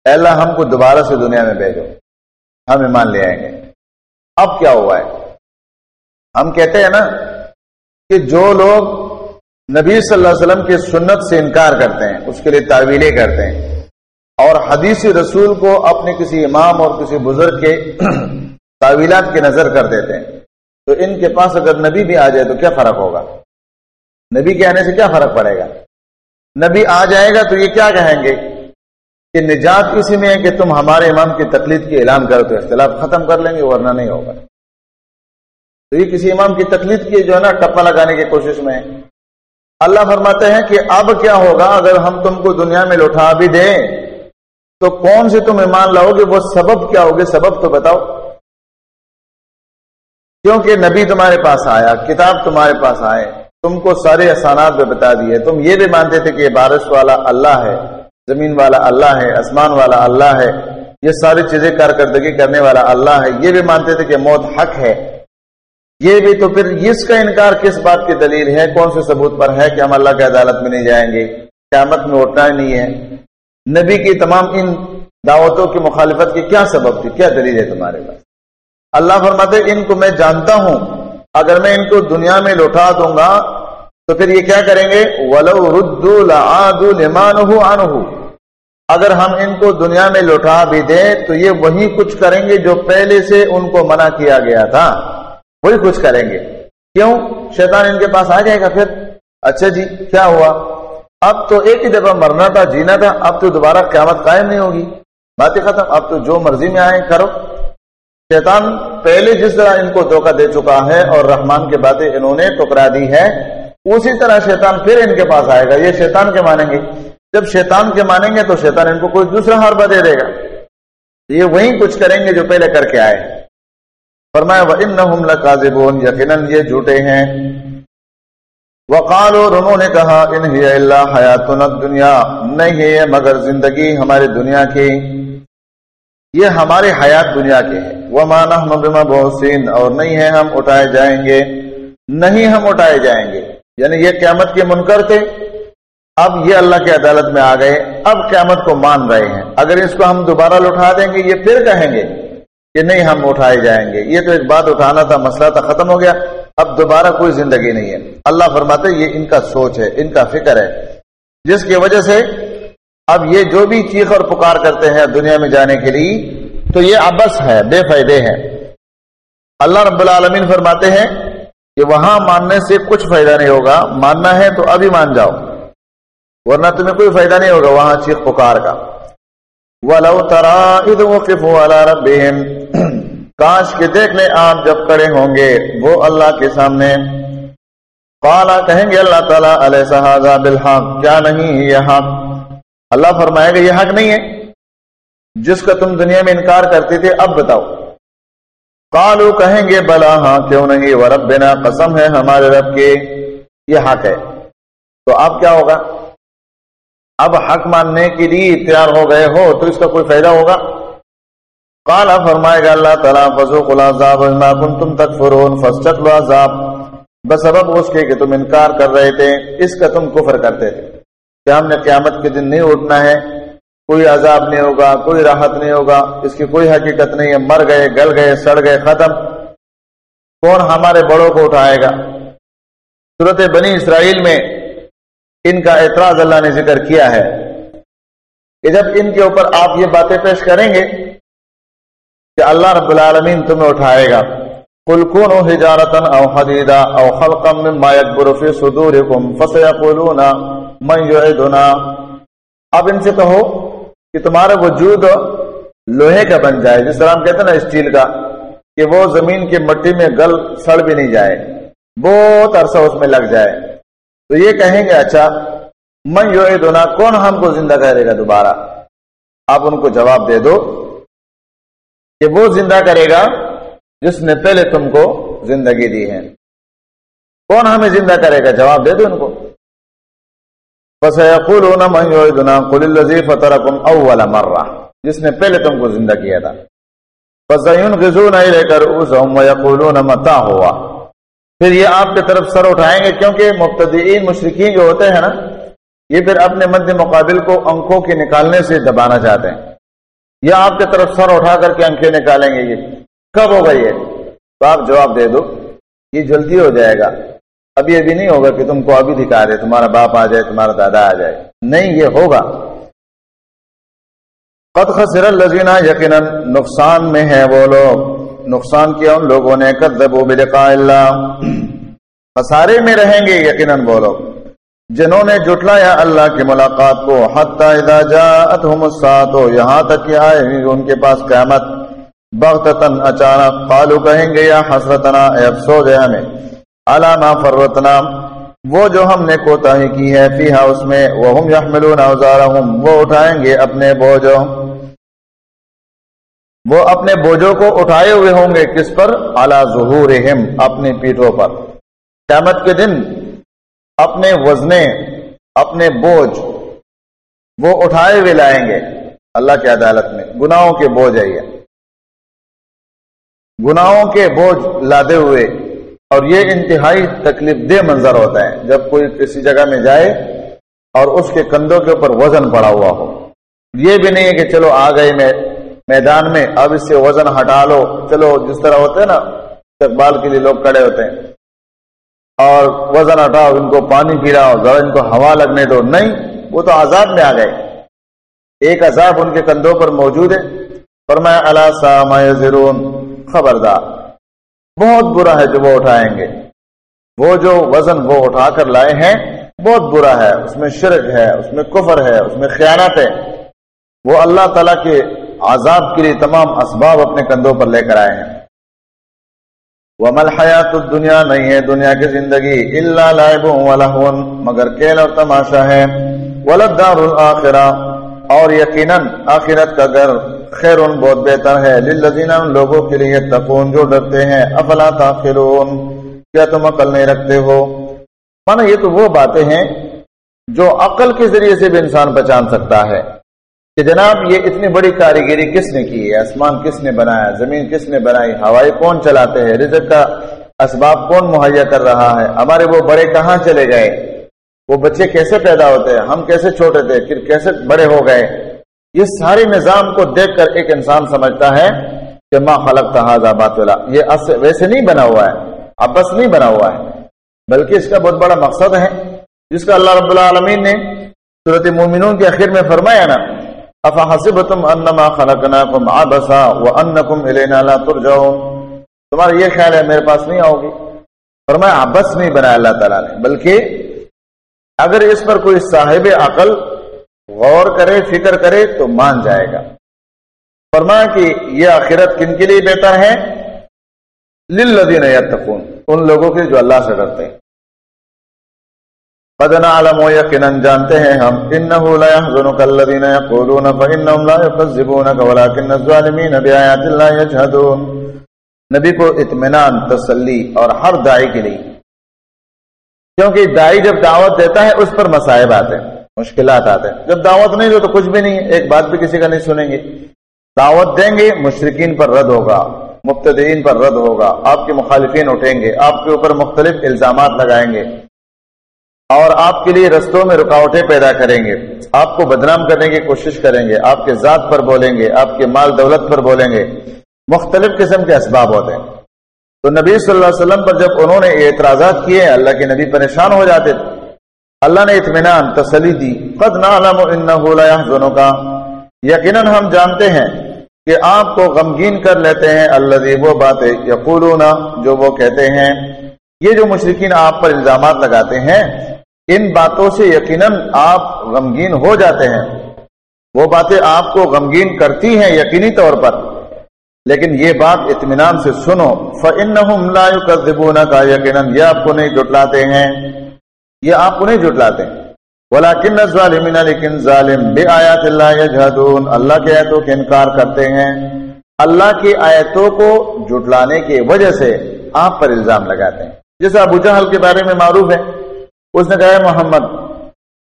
اللہ، ہم کو دوبارہ سے دنیا میں بھیجو۔ ہم ایمان لے آئیں گے۔ اب کیا ہوا ہے؟ ہم کہتے ہیں نا کہ جو لوگ نبی صلی اللہ علیہ وسلم کی سنت سے انکار کرتے ہیں، اس کے لیے تعویلیں کرتے ہیں اور حدیث رسول کو اپنے کسی امام اور کسی بزرگ کے تعویلات کی نظر کر دیتے ہیں۔ تو ان کے پاس اگر نبی بھی آ جائے تو کیا فرق ہوگا؟ نبی کے آنے سے کیا فرق پڑے گا؟ نبی آ جائے گا تو یہ کیا کہیں گے؟ کہ نجات اسی میں ہے کہ تم ہمارے امام کی تکلیف کی اعلان کرو تو اختلاف ختم کر لیں گے، ورنہ نہیں ہوگا۔ تو یہ کسی امام کی تکلیف کی جو ہے نا، ٹپا لگانے کی کوشش میں۔ ہے اللہ فرماتے ہیں کہ اب کیا ہوگا، اگر ہم تم کو دنیا میں لوٹا بھی دیں، تو کون سے تم ایمان لاؤ گے؟ وہ سبب کیا ہوگے سبب تو بتاؤ۔ کیونکہ نبی تمہارے پاس آیا، کتاب تمہارے پاس آئے، تم کو سارے احسانات بھی بتا دیے۔ تم یہ بھی مانتے تھے کہ یہ بارش والا اللہ ہے۔ زمین والا اللہ ہے، آسمان والا اللہ ہے، یہ ساری چیزیں کارکردگی کرنے والا اللہ ہے۔ یہ بھی مانتے تھے کہ موت حق ہے۔ یہ بھی تو پھر اس کا انکار کس بات کی دلیل ہے؟ کون سے ثبوت پر ہے کہ ہم اللہ کی عدالت میں نہیں جائیں گے؟ قیامت میں اٹھنا ہی نہیں ہے۔ نبی کی تمام ان دعوتوں کی مخالفت کی کیا سبب تھی؟ کیا دلیل ہے تمہارے پاس؟ اللہ فرماتے ان کو میں جانتا ہوں۔ اگر میں ان کو دنیا میں لوٹا دوں گا تو پھر یہ کیا کریں گے؟ ولو ردو لمان اگر ہم ان کو دنیا میں لوٹا بھی دیں، تو یہ وہی کچھ کریں گے جو پہلے سے ان کو منع کیا گیا تھا۔ وہی کچھ کریں گے۔ کیوں؟ شیطان ان کے پاس آ جائے گا پھر۔ اچھا جی کیا ہوا؟ اب تو ایک ہی دفعہ مرنا تھا، جینا تھا، اب تو دوبارہ قیامت قائم نہیں ہوگی۔ بات ختم۔ اب تو جو مرضی میں آئے کرو۔ شیطان پہلے جس طرح ان کو دھوکہ دے چکا ہے اور رحمان کی باتیں انہوں نے ٹکرا دی ہے اسی طرح شیطان پھر ان کے پاس آئے گا، یہ شیطان کے مانیں گے۔ جب شیطان کے مانیں گے تو شیطان ان کو کوئی دوسرا حربہ دے دے گا۔ یہ وہی کچھ کریں گے جو پہلے کر کے آئے۔ فرمایا وہ ان یقیناً یہ جھوٹے ہیں۔ وقال اور انہوں نے کہا، ان اللہ حیات دنیا نہیں ہے مگر زندگی ہماری دنیا کی۔ یہ ہمارے حیات دنیا کے ہے وہ مانا ہم بحسین اور نہیں ہے ہم اٹھائے جائیں گے۔ نہیں ہم اٹھائے جائیں گے۔ یعنی یہ قیامت کے منکر تھے۔ اب یہ اللہ کی عدالت میں آ گئے۔ اب قیامت کو مان رہے ہیں۔ اگر اس کو ہم دوبارہ لوٹا دیں گے، یہ پھر کہیں گے کہ نہیں، ہم اٹھائے جائیں گے۔ یہ تو ایک بات اٹھانا تھا، مسئلہ تھا، ختم ہو گیا۔ اب دوبارہ کوئی زندگی نہیں ہے۔ اللہ فرماتے یہ ان کا سوچ ہے، ان کا فکر ہے۔ جس کی وجہ سے اب یہ جو بھی چیخ اور پکار کرتے ہیں دنیا میں جانے کے لیے، تو یہ ابس ہے، بے فائدے ہیں۔ اللہ رب العالمین فرماتے ہیں کہ وہاں ماننے سے کچھ فائدہ نہیں ہوگا، ماننا ہے تو ابھی مان جاؤ۔ ورنہ تمہیں کوئی فائدہ نہیں ہوگا وہاں چیخ پکار کا۔ وَلَوْ تَرَا اِذْ وَقِفُوا عَلَى رَبِّهِمْ۔ کاش کے دیکھ لیں آپ جب کڑے ہوں گے۔ وہ اللہ کے سامنے۔ قالا کہیں گے اللہ تعالیٰ علیہ صحازہ بالحق؟ کیا نہیں یہ حق؟ اللہ فرمائے گا یہ حق نہیں ہے۔ جس کا تم دنیا میں انکار کرتے تھے، اب بتاؤ۔ قالو کہیں گے، بلا ہاں کیوں نہیں؟ وہ رب بنا قسم ہے ہمارے رب کے، یہ حق ہے۔ تو اب کیا ہوگا؟ اب حق ماننے کے لیے تیار ہو گئے ہو، تو اس کا کوئی فائدہ ہوگا؟ کالا فرمائے گا اللہ تعالیٰ فضوق العذاب کن تم تک فرون فسٹ العذاب بسبب اس کے کہ تم انکار کر رہے تھے، اس کا تم کفر کرتے تھے۔ کہ ہم نے قیامت کے دن نہیں اٹھنا ہے کوئی عذاب نہیں ہوگا، کوئی راحت نہیں ہوگا، اس کی کوئی حقیقت نہیں ہے، مر گئے، گل گئے، سڑ گئے، ختم۔ کون ہمارے بڑوں کو اٹھائے گا؟ صورت بنی اسرائیل میں ان کا اعتراض اللہ نے ذکر کیا ہے۔ کہ جب ان کے اوپر آپ یہ باتیں پیش کریں گے کہ اللہ رب العالمین تمہیں اٹھائے گا۔ قل كونوا حجارة او حديدا او خلقا مما يكبر في صدوركم فسيقولون من يعيدنا اب ان سے کہو کہ تمہارا وجود لوہے کا بن جائے، جس طرح ہم کہتے ہیں نا اسٹیل کا، کہ وہ زمین کی مٹی میں گل سڑ بھی نہیں جائے، بہت عرصہ اس میں لگ جائے۔ تو یہ کہیں گے اچھا من یعیدنا، کون ہم کو زندہ کرے گا دوبارہ؟ آپ ان کو جواب دے دو کہ وہ زندہ کرے گا جس نے پہلے تم کو زندگی دی ہے۔ کون ہمیں زندہ کرے گا؟ جواب دے دو ان کو۔ بس اول مرہ جس نے پہلے تم کو زندہ کیا تھا۔ بس لے کر متا ہوا۔ پھر یہ آپ کی طرف سر اٹھائیں گے کیونکہ مبتدئین مشرقین جو ہوتے ہیں نا، یہ پھر اپنے مد مقابل کو انکھوں کے نکالنے سے دبانا چاہتے ہیں۔ یا آپ کی طرف سر اٹھا کر کے انکھیں نکالیں گے یہ۔ کب ہوگا یہ؟ تو آپ جواب دے دو۔ یہ جلدی ہو جائے گا۔ ابھی ابھی نہیں ہوگا کہ تم کو ابھی دکھا دے تمہارا باپ آ جائے، تمہارا دادا آ جائے۔ نہیں، یہ ہوگا۔ قد خسر الذین یقینا، نقصان میں ہے وہ لوگ۔ نقصان کیا ان لوگوں نے؟ کذبوا بلقاء اللہ۔ خسارے میں رہیں گے یقیناً وہ لوگ۔ جنہوں نے جٹلایا اللہ کی ملاقات کو، حتی اذا جاءتهم الساعه یہاں تک کہ آئے ان کے پاس قیامت۔ بغتتن اچانک قالو کہیں گے، یا حسرتنا، اے افسوس ہے ہمیں۔ علامہ فرتنا وہ جو ہم نے کوتاہی کی ہے فیہا اس میں وہم یحملون اوزارہم وہ اٹھائیں گے اپنے بوجھوں۔ وہ اپنے بوجھوں کو اٹھائے ہوئے ہوں گے کس پر؟ اعلی ظہورہم اپنی پیٹھوں پر۔ قیامت کے دن اپنے وزنے، اپنے بوجھ وہ اٹھائے ہوئے لائیں گے۔ اللہ کی عدالت میں۔ گناہوں کے بوجھ ہے یہ۔ گناہوں کے بوجھ لادے ہوئے اور یہ انتہائی تکلیف دہ منظر ہوتا ہے جب کوئی کسی جگہ میں جائے اور اس کے کندھوں کے اوپر وزن پڑا ہوا ہو۔ یہ بھی نہیں ہے کہ چلو آ گئے میں میدان میں، اب اس سے وزن ہٹا لو۔ چلو جس طرح ہوتے ہیں نا، استقبال کے لیے لوگ کڑے ہوتے ہیں۔ اور وزن ہٹاؤ، ان کو پانی پلاؤ، ذرا ان کو ہوا لگنے دو۔ نہیں، وہ تو آزاد میں آ گئے۔ ایک عذاب ان کے کندھوں پر موجود ہے۔ فرمایا اللہ خبردار۔ بہت برا ہے جو وہ اٹھائیں گے۔ وہ جو وزن وہ اٹھا کر لائے ہیں، بہت برا ہے۔ اس میں شرک ہے، اس میں کفر ہے، اس میں خیانت ہے۔ وہ اللہ تعالی کے عذاب کے لیے تمام اسباب اپنے کندھوں پر لے کر آئے ہیں۔ وہ مل حیات دنیا نہیں ہے دنیا کی زندگی۔ اللہ لائب مگر کیل اور تماشا ہے ولدار الآخرہ اور یقیناً آخرت کا گھر۔ خیر بہت بہتر ہے۔ للذین ان لوگوں کے لیے تقون جو ڈرتے ہیں، افلا تاخرون؟ کیا تم عقل نہیں رکھتے ہو؟ مانا یہ تو وہ باتیں ہیں جو عقل کے ذریعے سے بھی انسان پہچان سکتا ہے۔ کہ جناب، یہ اتنی بڑی کاریگری کس نے کی ہے؟ آسمان کس نے بنایا؟ زمین کس نے بنائی؟ ہوائی کون چلاتے ہیں؟ رزق کا اسباب کون مہیا کر رہا ہے؟ ہمارے وہ بڑے کہاں چلے گئے؟ وہ بچے کیسے پیدا ہوتے ہیں؟ ہم کیسے چھوٹے تھے؟ پھر کیسے بڑے ہو گئے؟ یہ سارے نظام کو دیکھ کر ایک انسان سمجھتا ہے کہ ماں خلق تحاظ باطلا، یہ ویسے نہیں بنا ہوا ہے ابس نہیں بنا ہوا ہے۔ بلکہ اس کا بہت بڑا مقصد ہے۔ جس کا اللہ رب العالمین نے صورت مومنون کے آخر میں فرمایا نا افا حسب تم انما خلقنا کم آبسا و ان کم لا تمہارا یہ خیال ہے، میرے پاس نہیں آؤ گی فرمایا ابس نہیں بنایا اللہ تعالیٰ نے، بلکہ اگر اس پر کوئی صاحب عقل غور کرے، فکر کرے تو مان جائے گا۔ فرمایا کہ یہ آخرت کن کے لیے بہتر ہے؟ للذین یتقون، ان لوگوں کے جو اللہ سے ڈرتے ہیں۔ قد نعلم یقینا جانتے ہیں ہم انه لا يحزنك الذين يقولون فانهم لا يكذبونك ولكن الظالمين بآيات الله يجحدون نبی کو اطمینان، تسلی اور ہر دائی کے لیے۔ کیونکہ دائی جب دعوت دیتا ہے، اس پر مسائب آتے ہیں۔ مشکلات آتے ہیں۔ جب دعوت نہیں دو تو کچھ بھی نہیں ہے ایک بات بھی کسی کا نہیں سنیں گے۔ دعوت دیں گے مشرقین پر رد ہوگا، مبتدئین پر رد ہوگا، آپ کے مخالفین اٹھیں گے، آپ کے اوپر مختلف الزامات لگائیں گے۔ اور آپ کے لیے رستوں میں رکاوٹیں پیدا کریں گے۔ آپ کو بدنام کرنے کی کوشش کریں گے، آپ کے ذات پر بولیں گے، آپ کے مال دولت پر بولیں گے۔ مختلف قسم کے اسباب ہوتے ہیں۔ تو نبی صلی اللہ علیہ وسلم پر جب انہوں نے اعتراضات کیے، اللہ کے نبی پریشان ہو جاتے تھے۔ اللہ نے اطمینان، تسلی دی۔ قد نعلم کا یقیناً ہم جانتے ہیں کہ آپ کو غمگین کر لیتے ہیں۔ اللہ وہ باتیں یقولون، جو وہ کہتے ہیں۔ یہ جو مشرقین آپ پر الزامات لگاتے ہیں، ان باتوں سے یقیناً آپ غمگین ہو جاتے ہیں۔ وہ باتیں آپ کو غمگین کرتی ہیں یقینی طور پر۔ لیکن یہ بات اطمینان سے سنو۔ فَإِنَّهُمْ لَا يُكَذِّبُونَ کا یقیناً یہ آپ کو نہیں جٹلاتے ہیں۔ یہ آپ کو نہیں جٹلاتے ولیکن الظالمین لیکن ظالم بے آیات اللہ یجہدون اللہ کے آیتوں کے انکار کرتے ہیں۔ اللہ کی آیتوں کو جٹلانے کی وجہ سے آپ پر الزام لگاتے ہیں۔ جیسے ابو جہل کے بارے میں معروف ہے۔ اس نے کہا محمد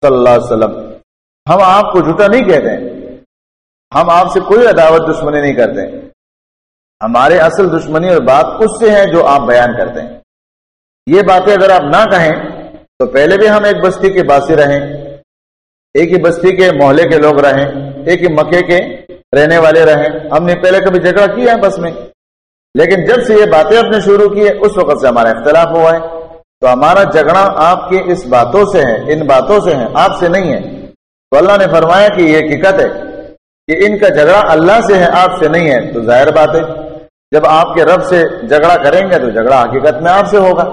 صلی اللہ علیہ وسلم، ہم آپ کو جھوٹا نہیں کہتے ہم آپ سے کوئی عداوت دشمنی نہیں کرتے ہمارے اصل دشمنی اور بات اس سے ہے جو آپ بیان کرتے ہیں۔ یہ باتیں اگر آپ نہ کہیں تو پہلے بھی ہم ایک بستی کے باسی رہیں، ایک ہی بستی کے محلے کے لوگ رہیں، ایک ہی مکے کے رہنے والے رہیں۔ ہم نے پہلے کبھی جھگڑا کیا ہے بس میں، لیکن جب سے یہ باتیں اپنے شروع کی ہے اس وقت سے ہمارا اختلاف ہوا ہے۔ تو ہمارا جھگڑا آپ کی اس باتوں سے ہے، ان باتوں سے ہے، آپ سے نہیں ہے۔ تو اللہ نے فرمایا کہ یہ حقیقت ہے کہ ان کا جھگڑا اللہ سے ہے، آپ سے نہیں ہے۔ تو ظاہر بات ہے، جب آپ کے رب سے جھگڑا کریں گے تو جھگڑا حقیقت میں آپ سے ہوگا۔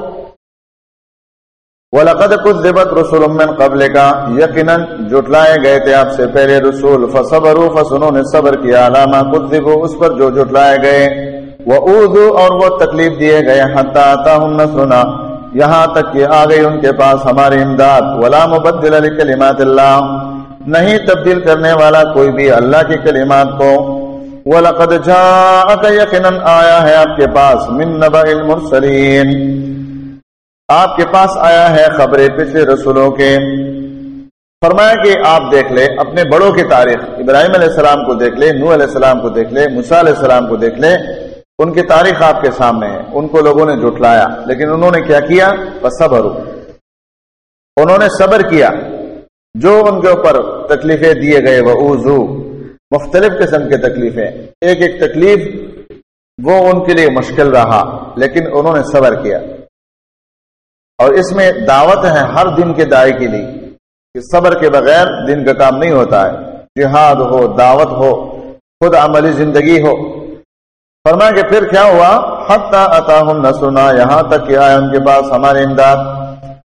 وَلَقَدْ قُذِّبَتْ رُسُلٌ مِّن قَبْلِكَ یقیناً جٹلائے گئے تھے آپ سے پہلے رسول، فصبروا فسنوں نے صبر کیا علامہ قُذِّبوا اس پر جو جٹلائے گئے، وَأُوذُوا اور وہ تکلیف دیے گئے، حَتَّى آتَاهُمْ نَصْرُنَا، یہاں تک کہ آ گئی ان کے پاس ہماری امداد، وَلَا مُبَدِّلَ لِكَلِمَاتِ اللَّهِ، نہیں تبدیل کرنے والا کوئی بھی اللہ کی کلمات کو۔ وَلَقَدْ جَاءَكَ يَقِنًا، آیا ہے آپ کے پاس، من نبأ المرسلین آپ کے پاس آیا ہے خبریں پچھلے رسولوں کے۔ فرمایا کہ آپ دیکھ لیں، اپنے بڑوں کی تاریخ، ابراہیم علیہ السلام کو دیکھ لیں نو علیہ السلام کو دیکھ لیں مسا علیہ السلام کو دیکھ لیں، ان کی تاریخ آپ کے سامنے ہے۔ ان کو لوگوں نے جھٹلایا، لیکن انہوں نے کیا کیا؟ صبر انہوں نے صبر کیا۔ جو ان کے اوپر تکلیفیں دیے گئے وہ اوزو مختلف قسم کی تکلیفیں۔ ایک ایک تکلیف، وہ ان کے لیے مشکل رہا، لیکن انہوں نے صبر کیا۔ اور اس میں دعوت ہے ہر دن کے دائیں کے لیے کہ صبر کے بغیر دن کا کام نہیں ہوتا ہے۔ جہاد ہو، دعوت ہو، خود عملی زندگی ہو۔ فرمایا کہ پھر کیا ہوا؟ نہ سنا یہاں تک کہ آئے ان کے پاس ہمارے امداد،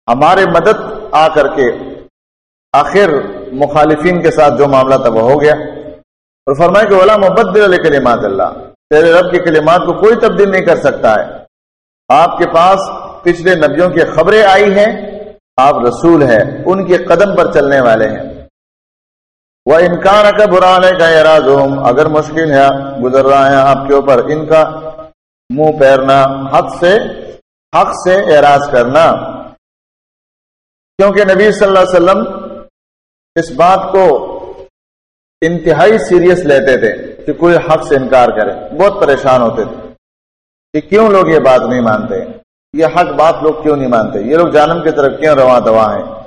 ہمارے مدد آ کر کے آخر مخالفین کے ساتھ جو معاملہ تھا وہ ہو گیا۔ اور فرمایا کہ اولا مبدل علیہ کلمات اللہ، تیرے رب کے کلمات کو کوئی تبدیل نہیں کر سکتا ہے۔ آپ کے پاس پچھلے نبیوں کی خبریں آئی ہیں، آپ رسول ہیں، ان کے قدم پر چلنے والے ہیں۔ وہ انکان کا برانے کا اعراض اگر مشکل ہے، گزر رہا ہے آپ کے اوپر، ان کا منہ پیرنا حق سے حق سے اعراض کرنا۔ کیونکہ نبی صلی اللہ علیہ وسلم اس بات کو انتہائی سیریس لیتے تھے کہ کوئی حق سے انکار کرے، بہت پریشان ہوتے تھے کہ کیوں لوگ یہ بات نہیں مانتے؟ یہ حق بات لوگ کیوں نہیں مانتے؟ یہ لوگ جانم کی طرف کیوں رواں دوا ہیں؟